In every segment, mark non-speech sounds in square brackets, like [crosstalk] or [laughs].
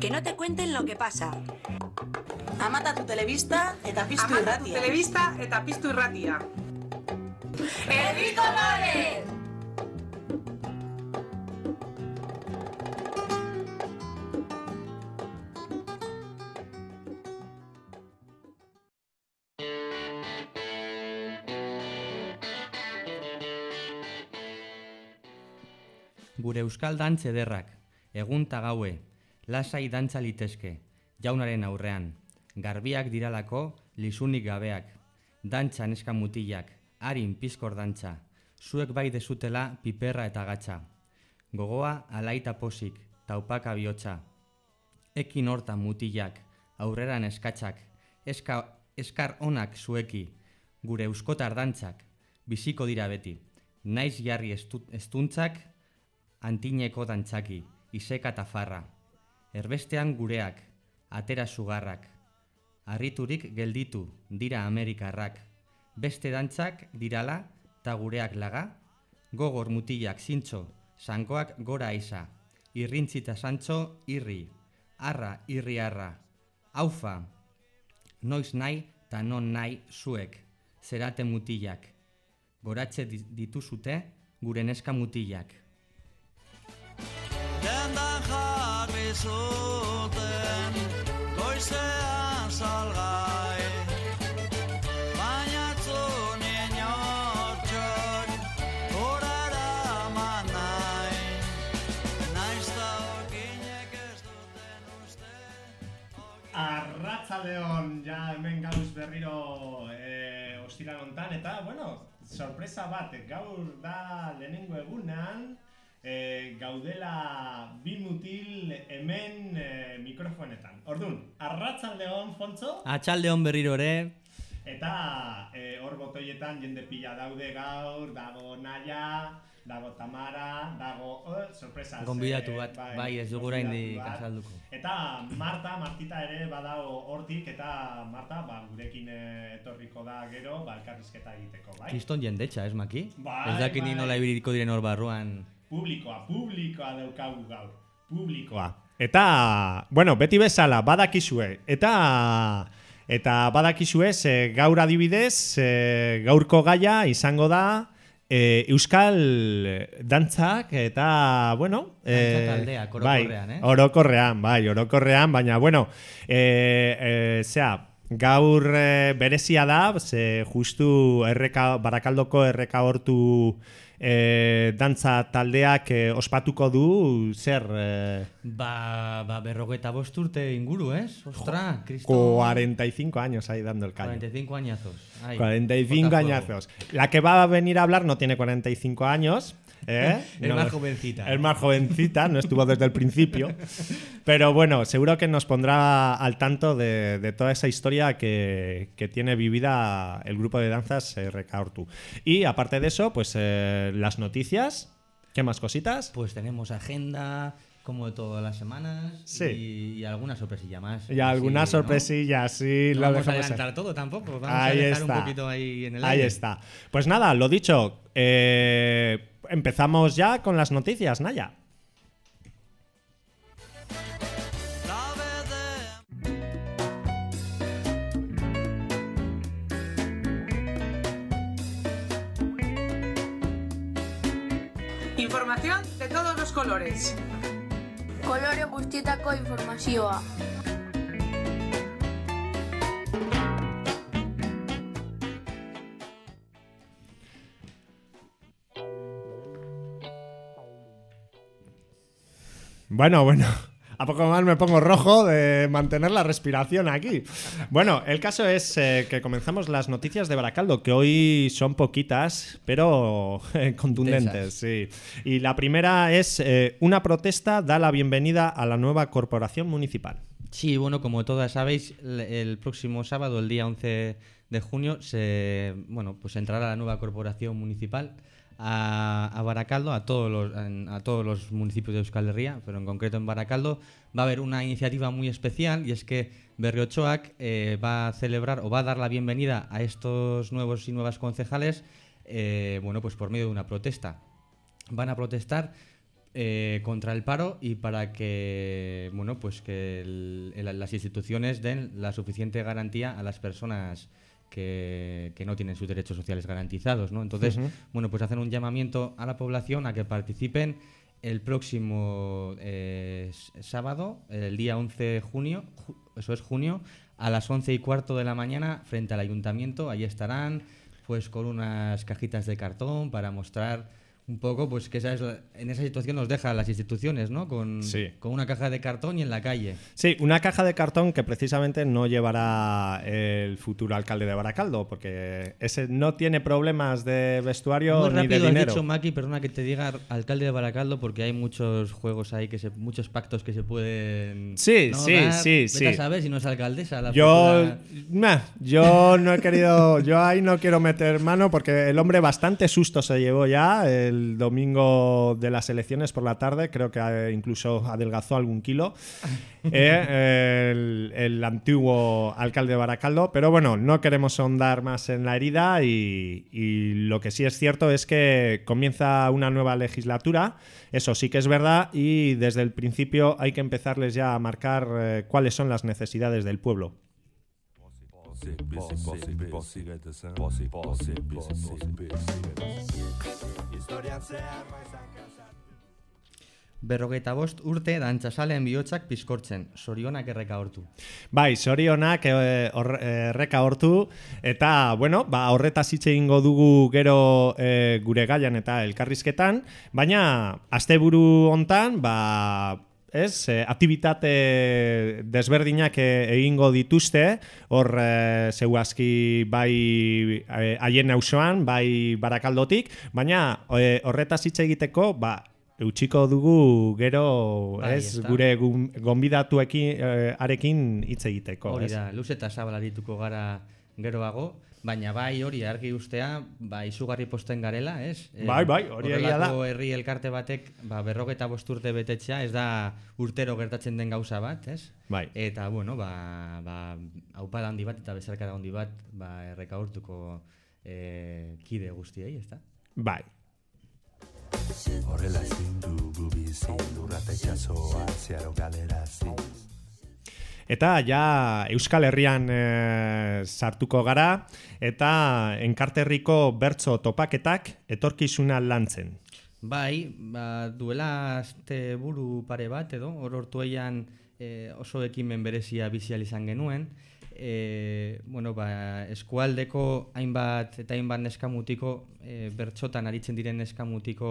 Que no te cuenten lo que pasa. Amata tu telebista eta piztu Amata tu irratia. telebista eta piztu irratia. ¡Herri Colores! Gure euskal dantz ederrak, egun ta gaue, lasai dantza litezke, jaunaren aurrean, garbiak diralako lisunik gabeak, dantza neska mutilak, harin pizkor dantza, zuek bai dezutela piperra eta gatza, gogoa alaita posik, taupaka bihotza, ekin horta mutilak, aurreran eskatzak, eska, eskar onak zueki, gure euskotar dantzak, biziko dira beti, naiz jarri estu, estuntzak, antineko dantzaki, iseka eta farra. Erbestean gureak, atera sugarrak. Arriturik gelditu, dira Amerikarrak. Beste dantzak dirala, ta gureak laga. Gogor mutilak zintzo, sankoak gora isa. Irrintzita santzo, irri. Arra, irri arra. Aufa, noiz nahi ta non nahi zuek. Zerate mutilak. Goratze di- dituzute gure neska mutilak. Dendan zuten Goizean salgai Baina zun inortxok Horara man nahi. Naiz da okinek ez duten uste Arratzaldeon, ja hemen gauz berriro e, ostiral hontan eta, bueno, sorpresa bat, gaur da lehenengo egunan, e, gaudela bi mutil hemen e, mikrofonetan. Ordun, arratzaldeon, Fontzo, Atxaldeon berriro ere, eta e, hor botoietan jende pila daude gaur, dago Naya, dago Tamara, dago, oh, sorpresa. Gonbidatu bat, bai, ez dugu oraindik azalduko. Eta Marta, Martita ere badago hortik eta Marta ba, gurekin etorriko da gero ba, elkarrizketa egiteko, bai? Kriston jendetxa, ez maki? Bai, ez dakit ni bai. nola ibiliko diren hor barruan. Publikoa, publikoa daukagu gaur. Publikoa. Eta, bueno, beti bezala, badakizue. Eta, eta badakizue, ze gaur adibidez, e, gaurko gaia izango da e, Euskal dantzak eta, bueno... Eh, taldeak, bai, orokorrean, eh? Orokorrean, bai, orokorrean, baina, bueno, e, e, zea, gaur e, berezia da, ze justu erreka, barakaldoko erreka hortu e, dantza taldeak e, ospatuko du, zer, e, Ba, ba berrogeta bost urte inguru, ez? Ostra, Kriston... 45 años ahí dando el callo. 45 añazos. Ai, 45 bota fuego. añazos. La que va a venir a hablar no tiene 45 años. ¿Eh? Es [laughs] No, más jovencita. Es más jovencita, no estuvo desde el principio. Pero bueno, seguro que nos pondrá al tanto de, de toda esa historia que, que tiene vivida el grupo de danzas eh, Recaortu. Y aparte de eso, pues eh, las noticias. ¿Qué más cositas? Pues tenemos agenda, como todas las semanas. Sí. Y, y alguna sorpresilla más. Y alguna Así, ¿no? sorpresilla, sí. No lo vamos a adelantar todo tampoco. Vamos Ahí a dejar está. un poquito ahí en el Ahí aire. está. Pues nada, lo dicho. eh, empezamos ya con las noticias, Naya. De Información de todos los colores. Kolore guztietako informazioa. Bueno, bueno. A poco más me pongo rojo de mantener la respiración aquí. Bueno, el caso es eh, que comenzamos las noticias de Baracaldo, que hoy son poquitas, pero [laughs] eh, contundentes, sí. Y la primera es eh, una protesta da la bienvenida a la nueva corporación municipal. Sí, bueno, como todas sabéis, el, próximo sábado, el día 11 de junio, se, bueno, pues entrará la nueva corporación municipal a, Baracaldo, a todos, los, a todos los municipios de Euskal Herria, pero en concreto en Baracaldo, va a haber una iniciativa muy especial y es que Berriochoac eh, va a celebrar o va a dar la bienvenida a estos nuevos y nuevas concejales, eh, bueno, pues por medio de una protesta. Van a protestar eh, contra el paro y para que bueno pues que las instituciones den la suficiente garantía a las personas que, que no tienen sus derechos sociales garantizados ¿no? entonces bueno pues hacen un llamamiento a la población a que participen el próximo eh, sábado el día 11 de junio ju- eso es junio a las 11 y cuarto de la mañana frente al ayuntamiento ahí estarán pues con unas cajitas de cartón para mostrar un poco pues que esa es en esa situación nos deja las instituciones, ¿no? Con, Sí. con una caja de cartón y en la calle. Sí, una caja de cartón que precisamente no llevará el futuro alcalde de Baracaldo, porque ese no tiene problemas de vestuario Muy ni de rápido has dinero. dicho, Maki, perdona que te diga alcalde de Baracaldo porque hay muchos juegos ahí, que se, muchos pactos que se pueden Sí, ¿no? sí, dar. sí, Vete sí. a saber si no es alcaldesa la Yo, nah, yo no he querido, yo ahí no quiero meter mano porque el hombre bastante susto se llevó ya el el domingo de las elecciones por la tarde, creo que incluso adelgazó algún kilo, el, antiguo alcalde Baracaldo. Pero bueno, no queremos ahondar más en la herida y, lo que sí es cierto es que comienza una nueva legislatura, eso sí que es verdad, y desde el principio hay que empezarles ya a marcar cuáles son las necesidades del pueblo. Berrogeita bost urte dantzasalen bihotzak pizkortzen, sorionak erreka hortu. Bai, sorionak eh, hor- erreka hortu. Eta bueno, ba horretaz hitz egingo dugu gero eh, gure gaian eta elkarrizketan, baina asteburu hontan ba Ez, eh, aktibitate desberdinak eh, egingo dituzte, hor eh, zeuazki bai eh, haien auzoan, bai barakaldotik, baina eh, horretaz hitz egiteko, ba, eutxiko dugu gero, Bai, ez, ezta. gure gonbidatuekin eh, arekin hitz egiteko, Hori da, luz eta zabal arituko gara geroago, baina bai hori argi ustea, ba, izugarri posten garela, ez? Bai, bai, hori egia da. horrelako herri elkarte batek, ba, berrogeta bost urte betetzea, ez da urtero gertatzen den gauza bat, ez? Bai. Eta, bueno, ba, ba, aupada handi bat eta bezarkada handi bat, ba, errekaurtuko eh, kide guztiei, ez da? Bai. Horrela ezin dugu bizi lurrata itxasoa zeharo galerazi Eta ja Euskal Herrian eh, sartuko gara eta enkarterriko bertso topaketak etorkizuna lantzen. Bai, ba, duela aste buru pare bat edo, hor hortu eian e, oso ekimen berezia bizial izan genuen. E, bueno, ba, eskualdeko hainbat eta hainbat neskamutiko e, bertxotan aritzen diren neskamutiko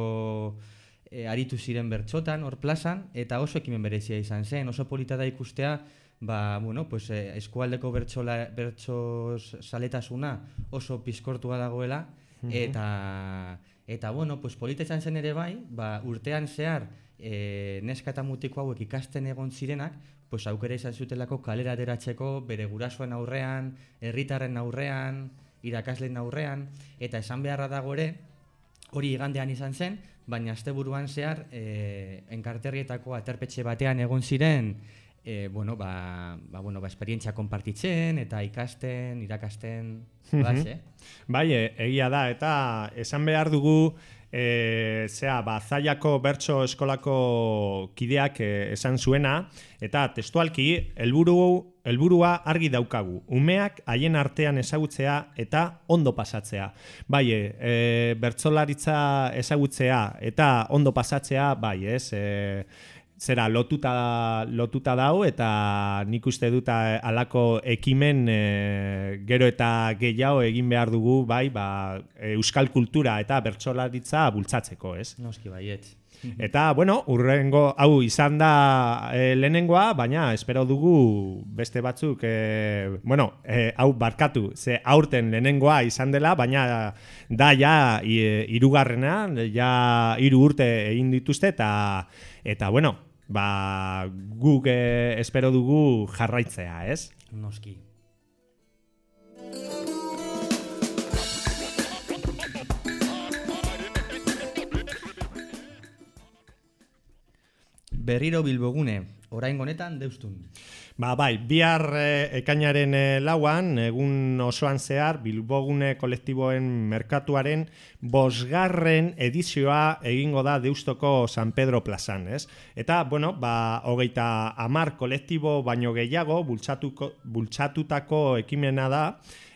e, aritu ziren bertxotan, hor plazan, eta oso ekimen berezia izan zen, oso polita da ikustea, ba, bueno, pues, e, eskualdeko bertsola, bertsos saletasuna oso pizkortua dagoela, eta, eta bueno, pues, polita izan zen ere bai, ba, urtean zehar e, neska eta mutiko hauek ikasten egon zirenak, pues, aukera izan zutelako kalera ateratzeko bere gurasoen aurrean, herritarren aurrean, irakasleen aurrean, eta esan beharra dago ere, hori igandean izan zen, baina asteburuan zehar e, enkarterrietako aterpetxe batean egon ziren e, bueno, ba, ba, bueno, ba, esperientzia konpartitzen eta ikasten, irakasten, bas, eh? Bai, e, egia da, eta esan behar dugu e, zea, ba, zaiako bertso eskolako kideak e, esan zuena, eta testualki, helburu helburua argi daukagu. Umeak haien artean ezagutzea eta ondo pasatzea. Bai, e, e, bertsolaritza ezagutzea eta ondo pasatzea, bai, ez? E, zera lotuta lotuta dau eta nik uste dut a- halako ekimen e, gero eta gehiago egin behar dugu bai ba, euskal kultura eta bertsolaritza bultzatzeko, ez? Noski baietz. [laughs] Eta, bueno, urrengo hau izan da e, lehenengoa, baina espero dugu beste batzuk, e, bueno, e, hau barkatu, ze aurten lehenengoa izan dela, baina da ja i, irugarrena, ja hiru urte egin dituzte, eta, eta bueno, ba, guk e, espero dugu jarraitzea, ez? Noski. Berriro bilbogune, orain honetan deustun. Ba, bai, bihar eh, ekainaren eh, lauan, egun osoan zehar, Bilbogune kolektiboen merkatuaren bosgarren edizioa egingo da Deustoko San Pedro plazan, ez? Eta, bueno, ba, hogeita amar kolektibo baino gehiago bultzatuko, bultzatutako ekimena da,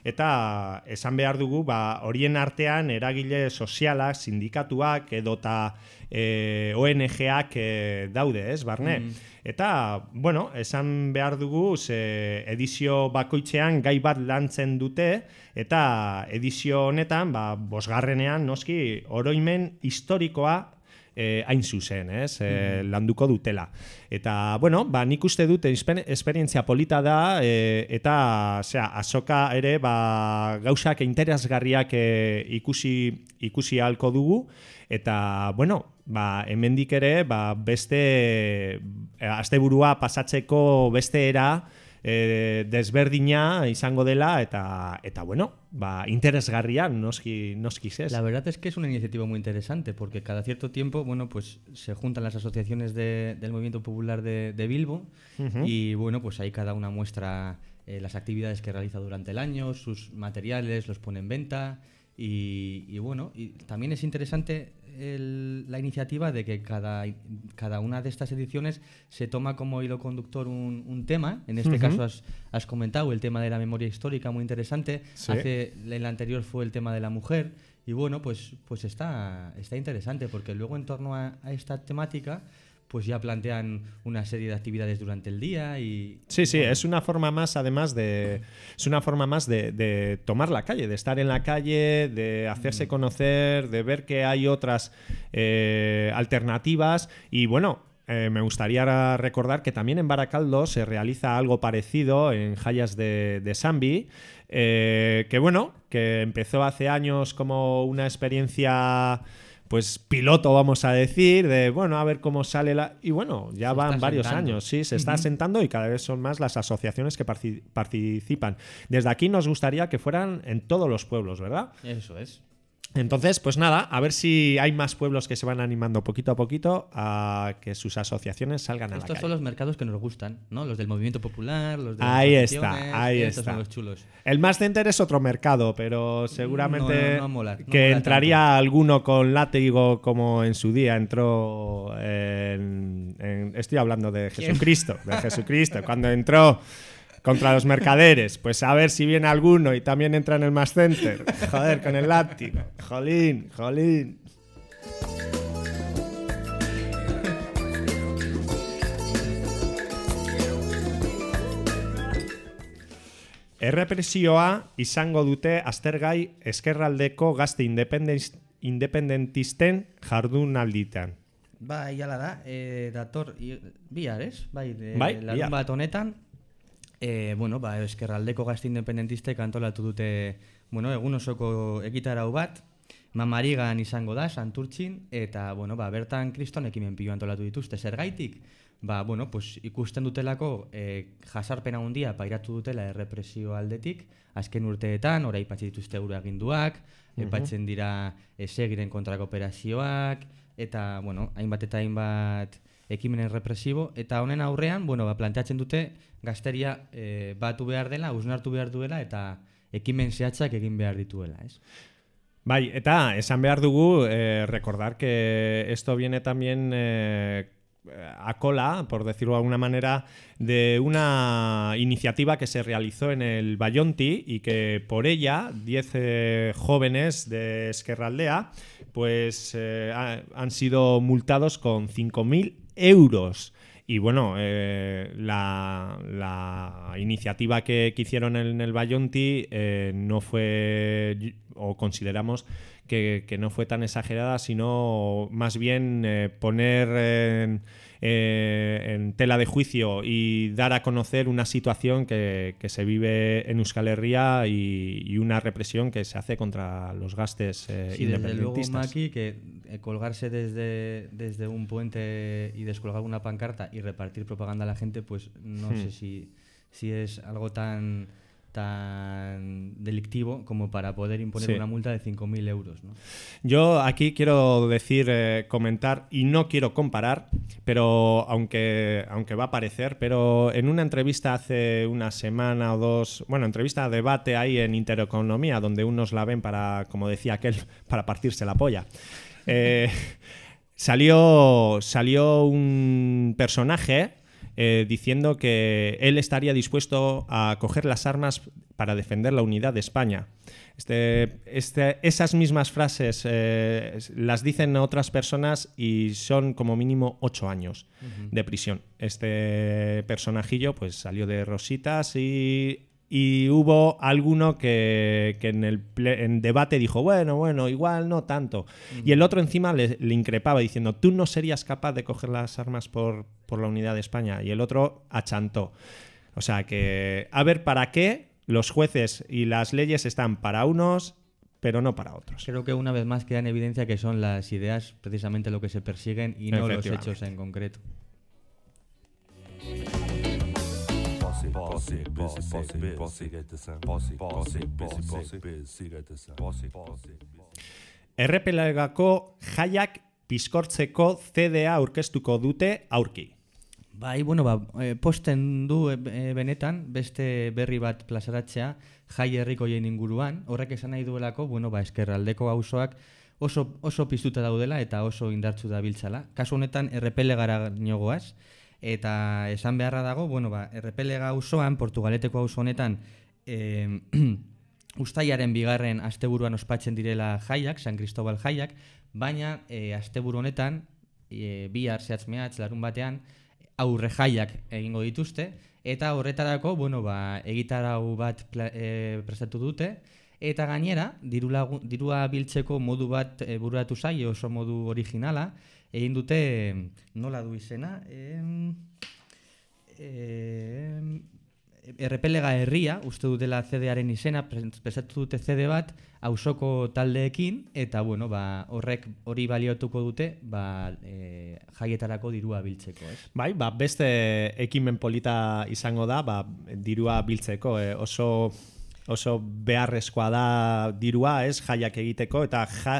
eta esan behar dugu, ba, horien artean eragile sozialak, sindikatuak edota e, ONG-ak e, daude, ez, barne? Eta, bueno, esan behar dugu, ze edizio bakoitzean gai bat lantzen dute, eta edizio honetan, ba, bosgarrenean, noski, oroimen historikoa eh, hain zuzen, ez, eh, landuko dutela. Eta, bueno, ba, nik uste dut espe- esperientzia polita da, eh, eta, osea, azoka ere, ba, gauzak interesgarriak eh, ikusi, ikusi halko dugu, eta, bueno, ba, hemendik ere, ba, beste, asteburua pasatzeko beste era, e, desberdina izango dela eta eta bueno, ba, interesgarria noski noski ez. La verdad es que es una iniciativa muy interesante porque cada cierto tiempo, bueno, pues se juntan las asociaciones de- del Movimiento Popular de, de Bilbo Ujú. y bueno, pues ahí cada una muestra eh, las actividades que realiza durante el año, sus materiales, los pone en venta y, y bueno, y también es interesante el- la iniciativa de que cada, cada una de estas ediciones se toma como hilo conductor un, un tema. En este Ujú. caso has, has comentado el tema de la memoria histórica, muy interesante. Sí. Hace, el anterior fue el tema de la mujer. Y bueno, pues, pues está, está interesante porque luego en torno a, a esta temática pues ya plantean una serie de actividades durante el día y... Sí, sí, es una forma más, además de. Es una forma más de, de tomar la calle, de estar en la calle, de hacerse conocer, de ver que hay otras eh, alternativas. Y bueno. eh, me gustaría recordar que también en Baracaldo se realiza algo parecido en Jayas de, de Sambi, eh, que bueno, que empezó hace años como una experiencia pues piloto vamos a decir de bueno a ver cómo sale la y bueno ya Se van varios años sí se está asentando y cada vez son más las asociaciones que participan. Desde aquí nos gustaría que fueran en todos los pueblos verdad Eso es. Entonces pues nada a ver si hay más pueblos que se van animando poquito a poquito a que sus asociaciones salgan a la Estos calle son los mercados que nos gustan, ¿no? Los del movimiento popular, los de Ahí está, ahí estos está. son los chulos. El Mass Center es otro mercado, pero seguramente No, no mola, que entraría alguno con látigo como en su día entró en, en- estoy hablando de Jesucristo, de Jesucristo, cuando entró contra los mercaderes, pues a ver si viene alguno y también entra en el Mass Center. Joder, con el látigo. Jolín, jolín. Errepresioa izango dute aztergai eskerraldeko gazte independentist- independentisten jardunalditan. Bai, jala da, e, dator, bihar, ez? Bai, de, Bai, larun bat honetan, e, bueno, ba, eskerraldeko gazte independentistek antolatu dute, bueno, egun osoko egitarau bat, mamarigan izango da, santurtzin, eta, bueno, ba, bertan kriston ekimen pilo antolatu dituzte, zergaitik? Ba, bueno, pues, ikusten dutelako e, jasarpen handia pairatu dutela errepresio aldetik, azken urteetan, ora ipatzi dituzte euro aginduak, epatzen dira e, segiren kontrako operazioak, eta, bueno, hainbat eta hainbat ekimenen represibo, eta honen aurrean, bueno, ba, planteatzen dute gazteria e, batu behar dela, usnartu behar duela, eta ekimen zehatzak egin behar dituela, ez? Bai, eta esan behar dugu eh, recordar que esto viene también eh, a cola, por decirlo de alguna manera, de una iniciativa que se realizó en el Bayonti y que por ella 10 eh, jóvenes de Esquerraldea pues ha- han sido multados con 5.000 euros. Y bueno, eh, la, la iniciativa que, que hicieron en el Bayonti eh, no fue, o consideramos que, no fue tan exagerada, sino más bien eh, poner eh, en tela de juicio y dar a conocer una situación que, que se vive en Euskal Herria y, y una represión que se hace contra los gastes eh, Sí, desde luego, independentistas. Maki, que eh, colgarse desde, desde un puente y descolgar una pancarta y repartir propaganda a la gente, pues no Hmm. sé si, si es algo tan tan delictivo como para poder imponer Sí. una multa de 5.000 euros. ¿no? Yo aquí quiero decir, eh, comentar, y no quiero comparar, pero aunque, aunque va a parecer, pero en una entrevista hace una semana o dos, bueno, entrevista, debate ahí en Intereconomía, donde unos la ven para, como decía aquel, [laughs] para partirse la polla. eh, [laughs] salió, salió un personaje eh, diciendo que él estaría dispuesto a coger las armas para defender la unidad de España. Este, este- esas mismas frases eh, las dicen otras personas y son como mínimo ocho años de prisión. Este personajillo pues salió de Rositas y, y hubo alguno que, que en el en debate dijo, bueno, bueno, igual no tanto. Y el otro encima le, le increpaba diciendo, tú no serías capaz de coger las armas por, por la unidad de España. Y el otro achantó. O sea que, a ver, ¿para qué los jueces y las leyes están para unos, pero no para otros? Creo que una vez más queda en evidencia que son las ideas precisamente lo que se persiguen y no los hechos en concreto. Get the sun. Bossy, bossy, busy, bossy, busy, get the sun. Bossy, bossy. Errepelegako jaiak pizkortzeko CDA aurkeztuko dute aurki. Bai, bueno, ba, eh, posten du eh, benetan beste berri bat plazaratzea jai herrikoien inguruan, horrek esan nahi duelako, bueno, ba, eskerraldeko auzoak oso, oso piztuta daudela eta oso indartsu dabiltzala. Kasu honetan errepelegara goaz, eta esan beharra dago, bueno, ba, errepelega auzoan, Portugaleteko auzo honetan, eh, [clears throat] Uztailaren bigarren asteburuan ospatzen direla jaiak, San Cristobal jaiak, baina e, asteburu honetan, e, bihar zehatz mehatz larun batean, aurre jaiak egingo dituzte, eta horretarako, bueno, ba, egitarau bat pla, e, prestatu dute, eta gainera, diru lagu- dirua biltzeko modu bat e, bururatu zaie oso modu originala, egin dute, nola du izena, em, em, Errepelega herria, uste dutela CD-aren izena, pres- prestatu dute CD bat, auzoko taldeekin, eta bueno, ba, horrek hori baliotuko dute, ba, e, jaietarako dirua biltzeko, ez? Bai, ba, beste ekimen polita izango da, ba, dirua biltzeko, eh, oso oso beharrezkoa da dirua, ez, jaiak egiteko, eta ja,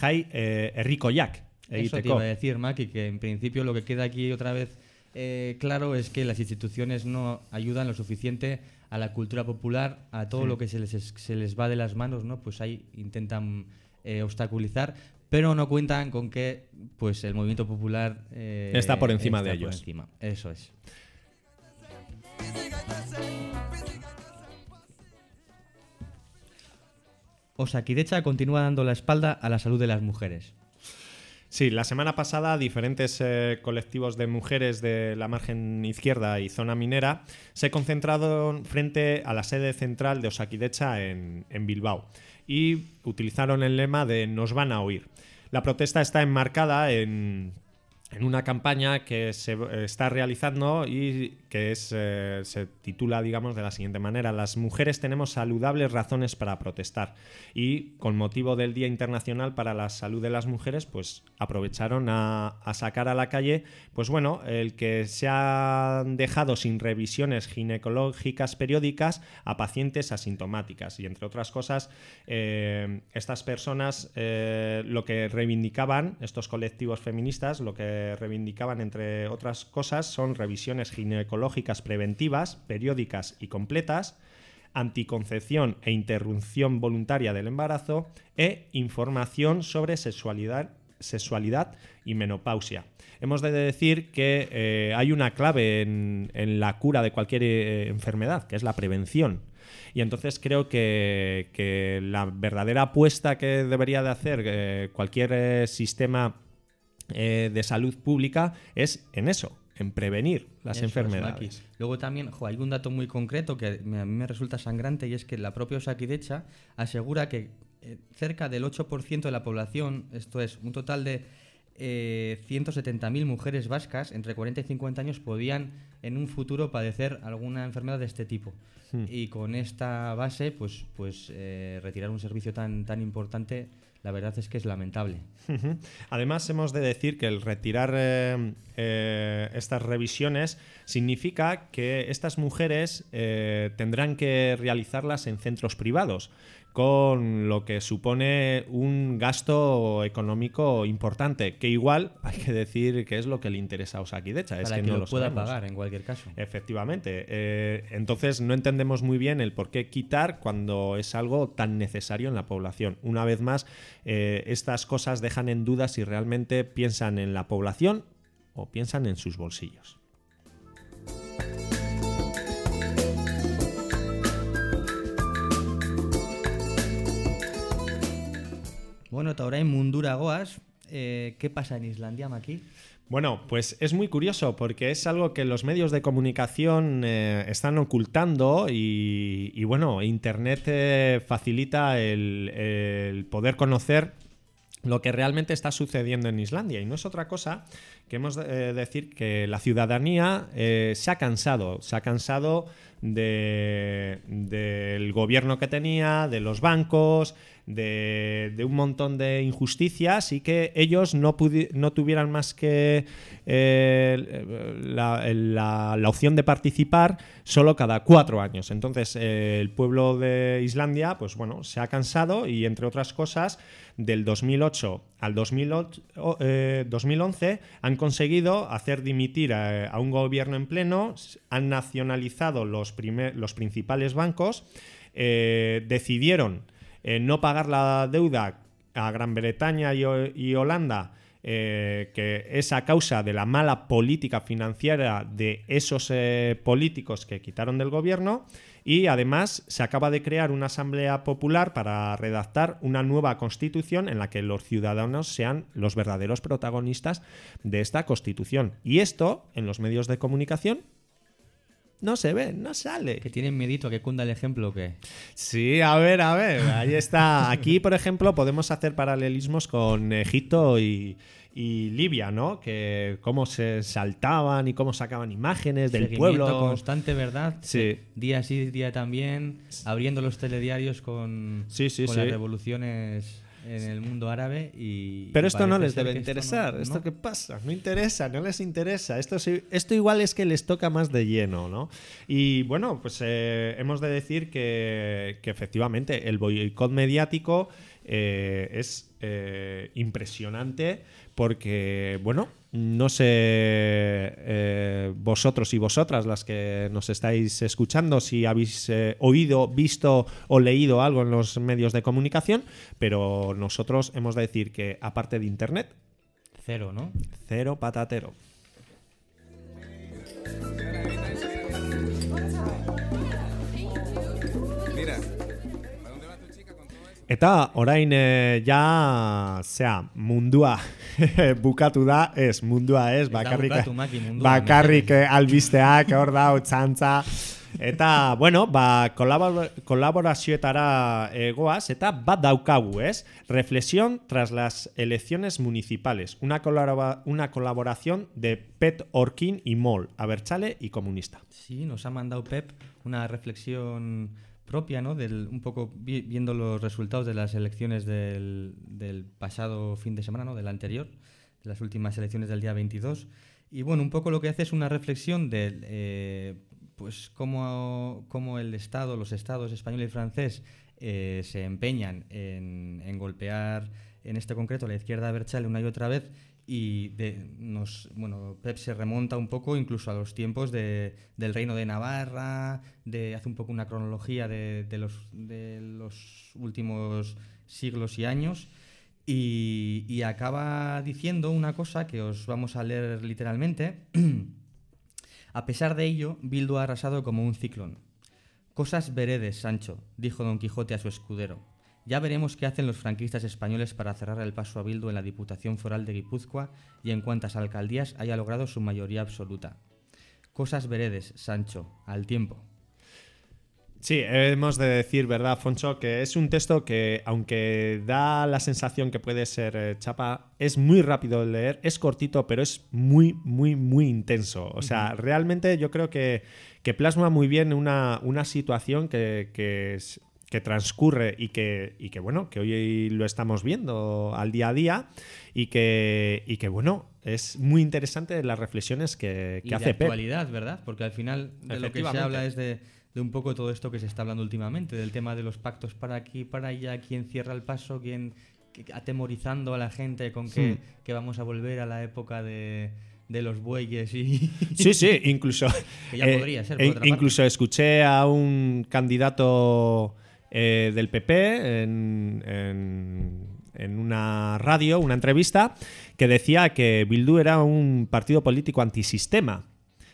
jai eh, herrikoiak Eso te egiteko. iba a decir, Maki, que en principio lo que queda aquí otra vez eh, claro es que las instituciones no ayudan lo suficiente a la cultura popular, a todo Sí. lo que se les, es- se les va de las manos, ¿no? Pues ahí intentan eh, obstaculizar, pero no cuentan con que pues el movimiento popular eh, Está por encima de por ellos. encima. Eso es. Osakidecha continúa dando la espalda a la salud de las mujeres. Sí, la semana pasada diferentes eh, colectivos de mujeres de la margen izquierda y zona minera se concentraron frente a la sede central de Osakidecha en, Bilbao y utilizaron el lema de nos van a oír. La protesta está enmarcada en, en una campaña que se eh, está realizando y que es, eh, se titula, digamos, de la siguiente manera: Las mujeres tenemos saludables razones para protestar. Y con motivo del Día Internacional para la Salud de las Mujeres, pues aprovecharon a, sacar a la calle, pues bueno, el que se han dejado sin revisiones ginecológicas periódicas a pacientes asintomáticas. Y entre otras cosas, eh, estas personas eh, lo que reivindicaban, estos colectivos feministas, lo que reivindicaban entre otras cosas son revisiones ginecológicas preventivas, periódicas y completas, anticoncepción e interrupción voluntaria del embarazo e información sobre sexualidad, sexualidad y menopausia. Hemos de decir que eh, hay una clave en, la cura de cualquier eh, enfermedad, que es la prevención. Y entonces creo que, la verdadera apuesta que debería de hacer eh, cualquier sistema de salud pública es en eso, en prevenir las Eso enfermedades. Luego también, jo, hay un dato muy concreto que a mí me resulta sangrante y es que la propia Osakidecha asegura que eh, cerca del 8% de la población, esto es, un total de eh, 170.000 mujeres vascas entre 40 y 50 años podían en un futuro padecer alguna enfermedad de este tipo. Hmm. Y con esta base, pues, pues eh, retirar un servicio tan, tan importante, la verdad es que es lamentable. Además, hemos de decir que el retirar eh, eh, estas revisiones significa que estas mujeres eh, tendrán que realizarlas en centros privados, con lo que supone un gasto económico importante, que igual [laughs] hay que decir que es lo que le interesa a Osakidecha. es para que, que, no lo, lo pueda sabemos. pagar en cualquier caso. Efectivamente. Eh, entonces no entendemos muy bien el por qué quitar cuando es algo tan necesario en la población. Una vez más, eh, estas cosas dejan en duda si realmente piensan en la población o piensan en sus bolsillos. Bueno, eta orain mundura goaz, eh, ¿qué pasa en Islandia, Maki? Bueno, pues es muy curioso porque es algo que los medios de comunicación eh, están ocultando y, bueno, Internet eh, facilita el, poder conocer lo que realmente está sucediendo en Islandia. Y no es otra cosa que hemos de decir que la ciudadanía se ha cansado, se ha cansado de- del gobierno que tenía, de los bancos, de, un montón de injusticias y que ellos no, no tuvieran más que eh, la opción de participar solo cada cuatro años. Entonces, eh, el pueblo de Islandia, pues bueno, se ha cansado y entre otras cosas, del 2008 al 2008, eh, 2011 han conseguido hacer dimitir a, a un gobierno en pleno, han nacionalizado los, principales bancos, eh, decidieron eh, no pagar la deuda a Gran Bretaña y, y Holanda, eh, que es a causa de la mala política financiera de esos eh, políticos que quitaron del gobierno. Y además se acaba de crear una asamblea popular para redactar una nueva constitución en la que los ciudadanos sean los verdaderos protagonistas de esta constitución. Y esto, en los medios de comunicación, no se ve, no sale. ¿Que tienen miedito a que cunda el ejemplo o qué? Sí, a ver, a ver, ahí está. Aquí, por ejemplo, podemos hacer paralelismos con Egipto y, y Libia, ¿no? Que cómo se saltaban y cómo sacaban imágenes del Seguimiento pueblo. constante, ¿verdad? Sí. Día sí, día también, abriendo los telediarios con, Sí, sí, con sí. las revoluciones en el mundo árabe y... Pero esto no les debe esto interesar. no- ¿Esto qué pasa? No interesa, no les interesa. Esto, sí- esto igual es que les toca más de lleno, ¿no? Y bueno, pues eh, hemos de decir que, que efectivamente el boicot mediático eh, es eh, impresionante porque, bueno, no sé eh, vosotros y vosotras las que nos estáis escuchando si habéis eh, oído, visto o leído algo en los medios de comunicación, pero nosotros hemos de decir que aparte de Internet, Cero, ¿no? cero patatero. Eta orain eh, ja, zea, mundua [laughs] bukatu da, ez, mundua ez, bakarrik, [laughs] bakarrik eh, albisteak, hor da, txantza. Eta, bueno, ba, kolabor kolaborazioetara egoaz, eta bat daukagu, ez? Reflexión tras las elecciones municipales. Una, colabora- una colaboración de Pet Orkin y Mol, Abertzale y comunista. Sí, nos ha mandado Pep una reflexión propia, ¿no? Del, un poco vi- viendo los resultados de las elecciones del, del pasado fin de semana, ¿no? Del anterior, de las últimas elecciones del día 22. Y bueno, un poco lo que hace es una reflexión de eh, pues cómo, cómo el Estado, los Estados español y francés eh, se empeñan en, en golpear, en este concreto, la izquierda Berchale una y otra vez y nos, bueno, Pep se remonta un poco incluso a los tiempos de, del Reino de Navarra, de, hace un poco una cronología de, de los, los últimos siglos y años y, y acaba diciendo una cosa que os vamos a leer literalmente. [clears throat] a pesar de ello, Bildu ha arrasado como un ciclón. Cosas veredes, Sancho, dijo Don Quijote a su escudero. Ya veremos qué hacen los franquistas españoles para cerrar el paso a Bildu en la Diputación Foral de Guipúzcoa y en cuantas alcaldías haya logrado su mayoría absoluta. Cosas veredes, Sancho, al tiempo. Sí, hemos de decir, ¿verdad, Foncho? Que es un texto que, aunque da la sensación que puede ser eh, chapa, es muy rápido de leer, es cortito, pero es muy, muy, muy intenso. O sea, realmente yo creo que, que plasma muy bien una, una situación que, que es- que transcurre y que, y que, bueno, que hoy lo estamos viendo al día a día y que, y que bueno, es muy interesante las reflexiones que, y que de hace Pep. actualidad, ¿verdad? Porque al final de lo que se habla es de, de un poco todo esto que se está hablando últimamente, del tema de los pactos para aquí, para allá, quién cierra el paso, quién atemorizando a la gente con que, Hmm. que vamos a volver a la época de, de los bueyes y... [laughs] Sí, sí, incluso. [laughs] Que ya eh, podría ser, por e- otra parte. incluso escuché a un candidato eh, del PP en, en- en una radio, una entrevista, que decía que Bildu era un partido político antisistema.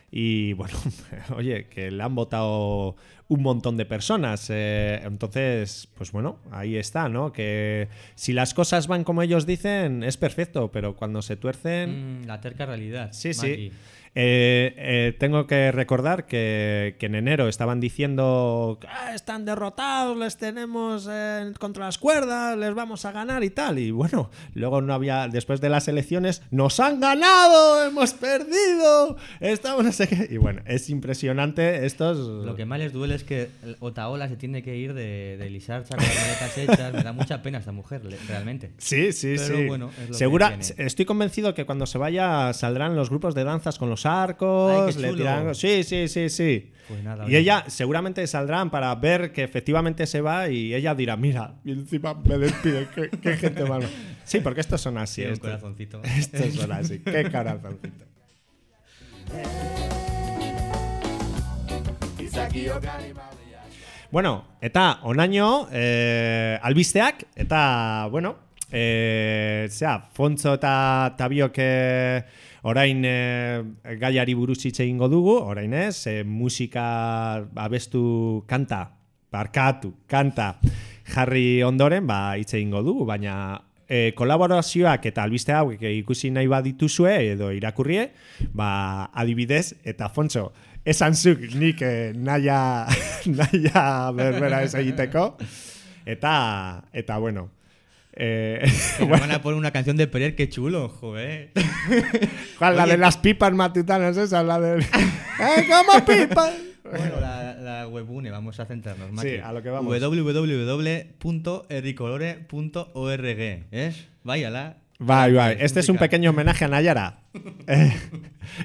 Y bueno, [laughs] oye, que le han votado un montón de personas. eh, entonces, pues bueno, ahí está, ¿no? Que si las cosas van como ellos dicen, es perfecto, pero cuando se tuercen. Mm, la terca realidad. Sí, sí. Eh, eh, tengo que recordar que, que en enero estaban diciendo que "Ah, están derrotados, les tenemos eh, contra las cuerdas, les vamos a ganar y tal. Y bueno, luego no había, después de las elecciones, nos han ganado, hemos perdido, estamos no sé qué. Y bueno, es impresionante estos... Lo que más les duele es que Otaola se tiene que ir de, de Lisarcha con las maletas hechas. Me da mucha pena esta mujer, realmente. Sí, sí, Pero sí. bueno, es lo que Segura, tiene. estoy convencido que cuando se vaya saldrán los grupos de danzas con los arcos, Ay, le tirarán- Sí, sí, sí, sí. Pues nada, y oye. ella seguramente saldrán para ver que efectivamente se va y ella dirá, mira, y encima me despide, qué, qué gente mala. [laughs] Sí, porque estos son así. Estos, corazoncito. [laughs] estos son así, qué corazoncito. Bueno, eta onaino eh, albisteak, eta, bueno, eh, zera, Fontzo eta Tabiok eh, orain eh, gaiari buruz hitz egingo dugu, orain ez, eh, musika abestu kanta, barkatu, kanta jarri ondoren, ba, hitz egingo dugu, baina e, kolaborazioak eta albiste hauek ikusi nahi badituzue edo irakurrie, ba, adibidez, eta Fontxo, esan zuk nik eh, naia, [laughs] naia berbera ez egiteko, eta, eta bueno, eh, van a poner una canción de Perer, qué chulo, joder. [laughs] ¿cuál? la de las pipas matutanas esa, la de... [laughs] ¡Eh, como pipas! Bueno, la, la webune, vamos a centrarnos. Maki. Sí, a lo que vamos. www.ericolore.org. ¿Es? Váyala. Bye, bye. Es Este es un pequeño homenaje a Nayara. [laughs] Eh,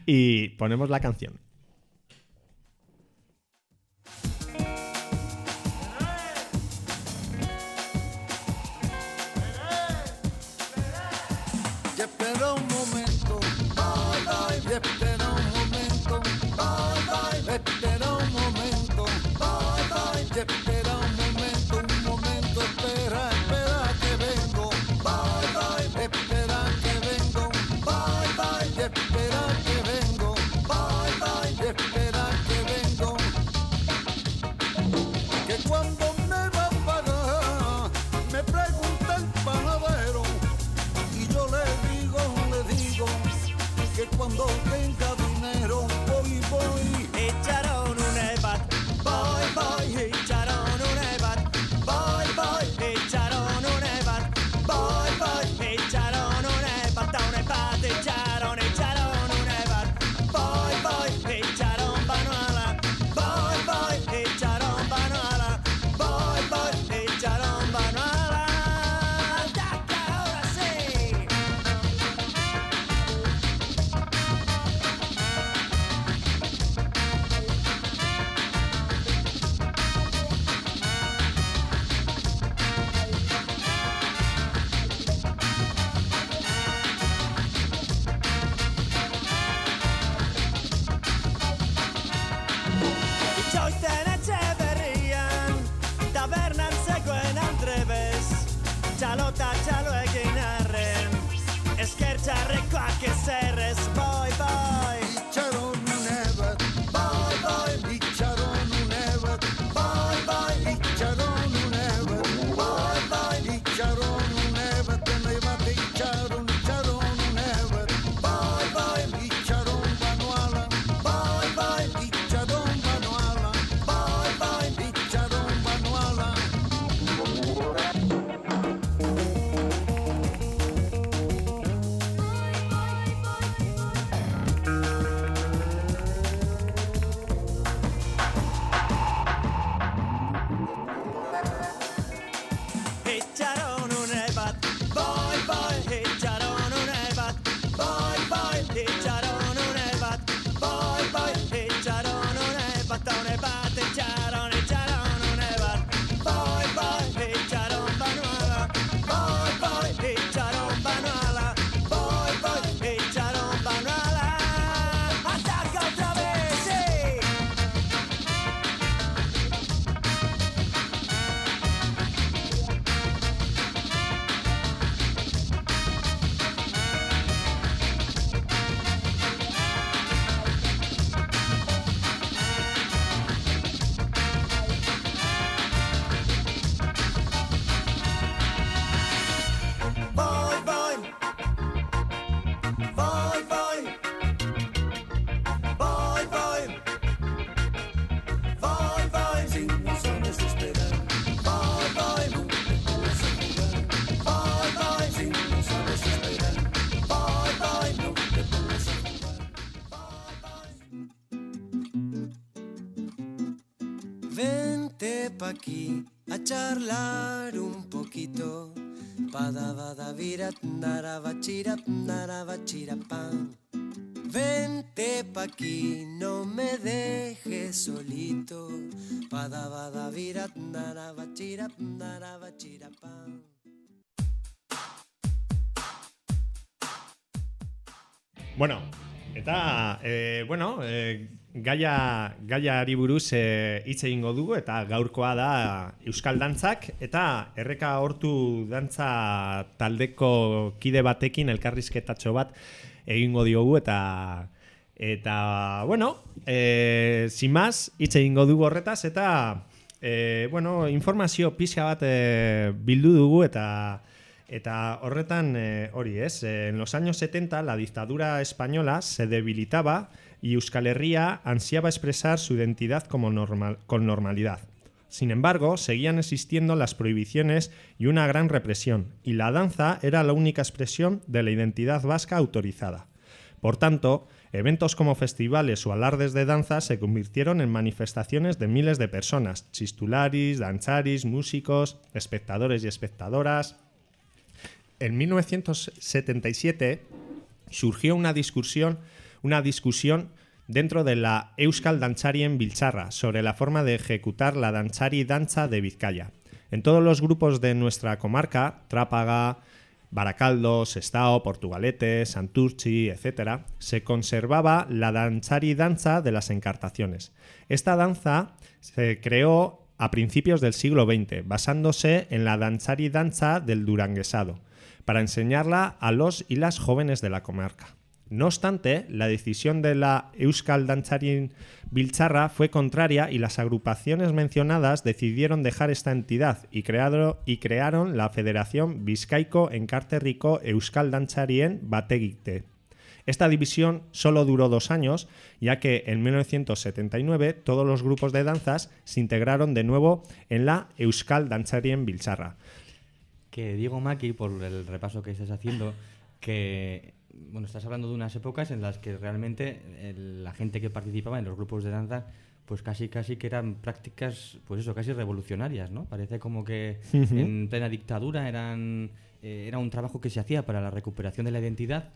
y ponemos la canción. Aquí a charlar un poquito, Padavada vira, nara vachira nara vachira pa. Vente pa' aquí, no me dejes solito. Padavada vira, nara vachira. Bueno, está eh, bueno. Eh, gaia, gaiari buruz e, hitz egingo dugu eta gaurkoa da Euskal Dantzak eta erreka hortu dantza taldeko kide batekin elkarrizketatxo bat egingo diogu eta eta bueno, e, sin más, hitz egingo dugu horretaz eta e, bueno, informazio pixka bat e, bildu dugu eta Eta horretan, eh, hori ez, eh, en los años 70 la dictadura española se debilitaba y Euskal Herria ansiaba expresar su identidad como normal, con normalidad. Sin embargo, seguían existiendo las prohibiciones y una gran represión, y la danza era la única expresión de la identidad vasca autorizada. Por tanto, eventos como festivales o alardes de danza se convirtieron en manifestaciones de miles de personas, chistularis, danzaris, músicos, espectadores y espectadoras, en 1977 surgió una discusión, una discusión dentro de la Euskal Dantzarien Biltzarra sobre la forma de ejecutar la dantzari danza de Vizcaya. En todos los grupos de nuestra comarca, Trápaga, Baracaldo, Sestao, Portugalete, Santurchi, etc., se conservaba la danzari danza de las encartaciones. Esta danza se creó a principios del siglo XX, basándose en la danzari danza del duranguesado para enseñarla a los y las jóvenes de la comarca. No obstante, la decisión de la Euskal Biltzarra fue contraria y las agrupaciones mencionadas decidieron dejar esta entidad y, crearon la Federación Vizcaico Enkarterriko Euskal Dantzarien Bategite. Esta división solo duró dos años, ya que en 1979 todos los grupos de danzas se integraron de nuevo en la Euskal Dantzarien Biltzarra, que Diego Maki, por el repaso que estás haciendo, que bueno, estás hablando de unas épocas en las que realmente el- la gente que participaba en los grupos de danza, pues casi casi que eran prácticas, pues eso, casi revolucionarias, ¿no? Parece como que en plena dictadura eran eh, era un trabajo que se hacía para la recuperación de la identidad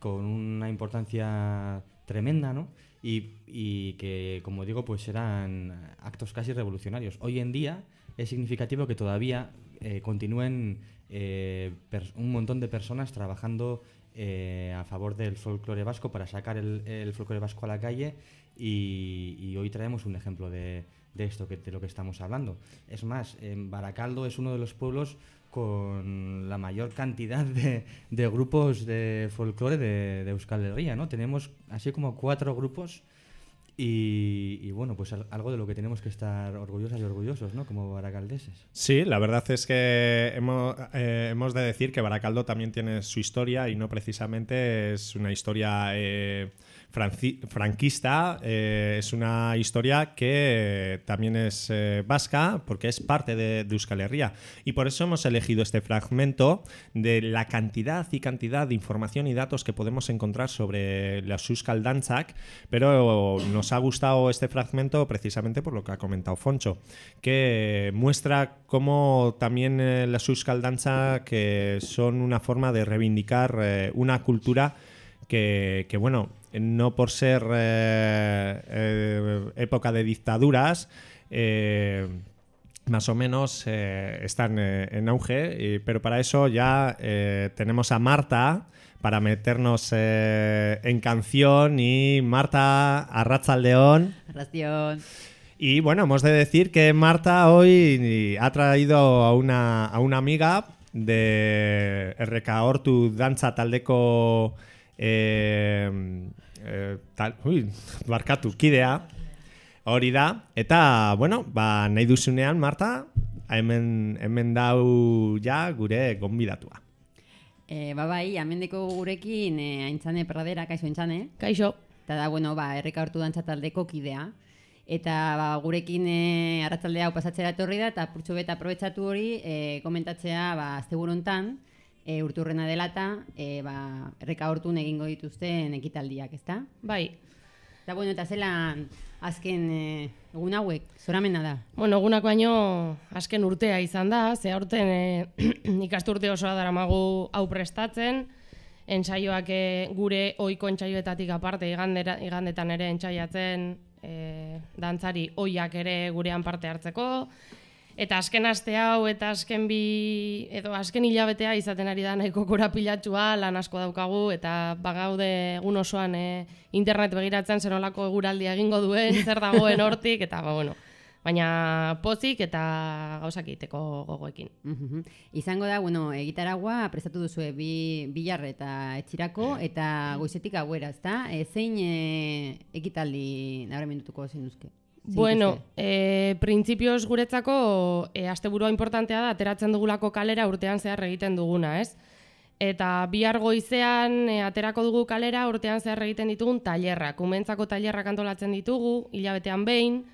con una importancia tremenda, ¿no? Y, y que, como digo, pues eran actos casi revolucionarios. Hoy en día es significativo que todavía eh, continúen eh, un montón de personas trabajando eh, a favor del folclore vasco para sacar el, el folclore vasco a la calle y, hoy traemos un ejemplo de, esto, que, de lo que estamos hablando. Es más, Baracaldo es uno de los pueblos con la mayor cantidad de, de grupos de folclore de, de Euskal Herria, ¿no? Tenemos así como cuatro grupos y, y, bueno, pues al- algo de lo que tenemos que estar orgullosas y orgullosos, ¿no? Como baracaldeses. Sí, la verdad es que hemos, eh, hemos de decir que Baracaldo también tiene su historia y no precisamente es una historia eh, franquista, eh, es una historia que también es eh, vasca porque es parte de, de Euskal Herria. Y por eso hemos elegido este fragmento de la cantidad y cantidad de información y datos que podemos encontrar sobre la Euskal Dantzak, pero nos ha gustado este fragmento precisamente por lo que ha comentado Foncho, que muestra cómo también eh, las Euskal Danza que son una forma de reivindicar eh, una cultura que, que, bueno, no por ser eh, eh, época de dictaduras, eh, más o menos están en auge, y- pero para eso ya tenemos a Marta para meternos en canción y Marta Arrachaldeón. Arrastión. Y bueno, hemos de decir que Marta hoy ha traído a una, a una amiga de RK Hortu Dantza Taldeko eh, eh, tal, ui, [laughs] barkatu, kidea hori da. Eta, bueno, ba, nahi duzunean, Marta, hemen, hemen dau ja gure gonbidatua. E, ba bai, amendeko gurekin e, aintzane pradera, kaixo aintzane. Kaixo. Eta da, bueno, ba, erreka hortu dantza taldeko kidea. Eta ba, gurekin e, arratzaldea hau pasatzera etorri da, eta purtsu beta aprobetsatu hori e, komentatzea ba, azte hontan e, urturrena dela eta e, ba, erreka hortun egingo dituzten ekitaldiak, ezta? Bai. Eta bueno, eta zelan azken eh, egun hauek, zoramena da. Bueno, egunak baino azken urtea izan da, ze aurten e, [clears throat] ikasturte osoa daramagu hau prestatzen, entsaioak eh, gure ohiko entsaioetatik aparte igandera, igandetan ere entsaiatzen e, dantzari oiak ere gurean parte hartzeko, Eta azken aste hau eta azken bi edo azken hilabetea izaten ari da nahiko korapilatsua, lan asko daukagu eta bagaude egun osoan e, internet begiratzen zenolako eguraldia egingo duen, zer dagoen [laughs] hortik eta ba bueno. Baina pozik eta gauzak egiteko gogoekin. Mhm. Izango da, bueno, egitaragua prestatu duzu bi bilar eta etxirako eta goizetik gauera, ezta? E, zein e, ekitaldi nabarmendutuko zein duzke? Bueno, e, printzipioz guretzako e, asteburua importantea da, ateratzen dugulako kalera urtean zehar egiten duguna, ez? Eta bihar goizean e, aterako dugu kalera urtean zehar egiten ditugun tailerrak. Umentzako tailerrak antolatzen ditugu, hilabetean behin,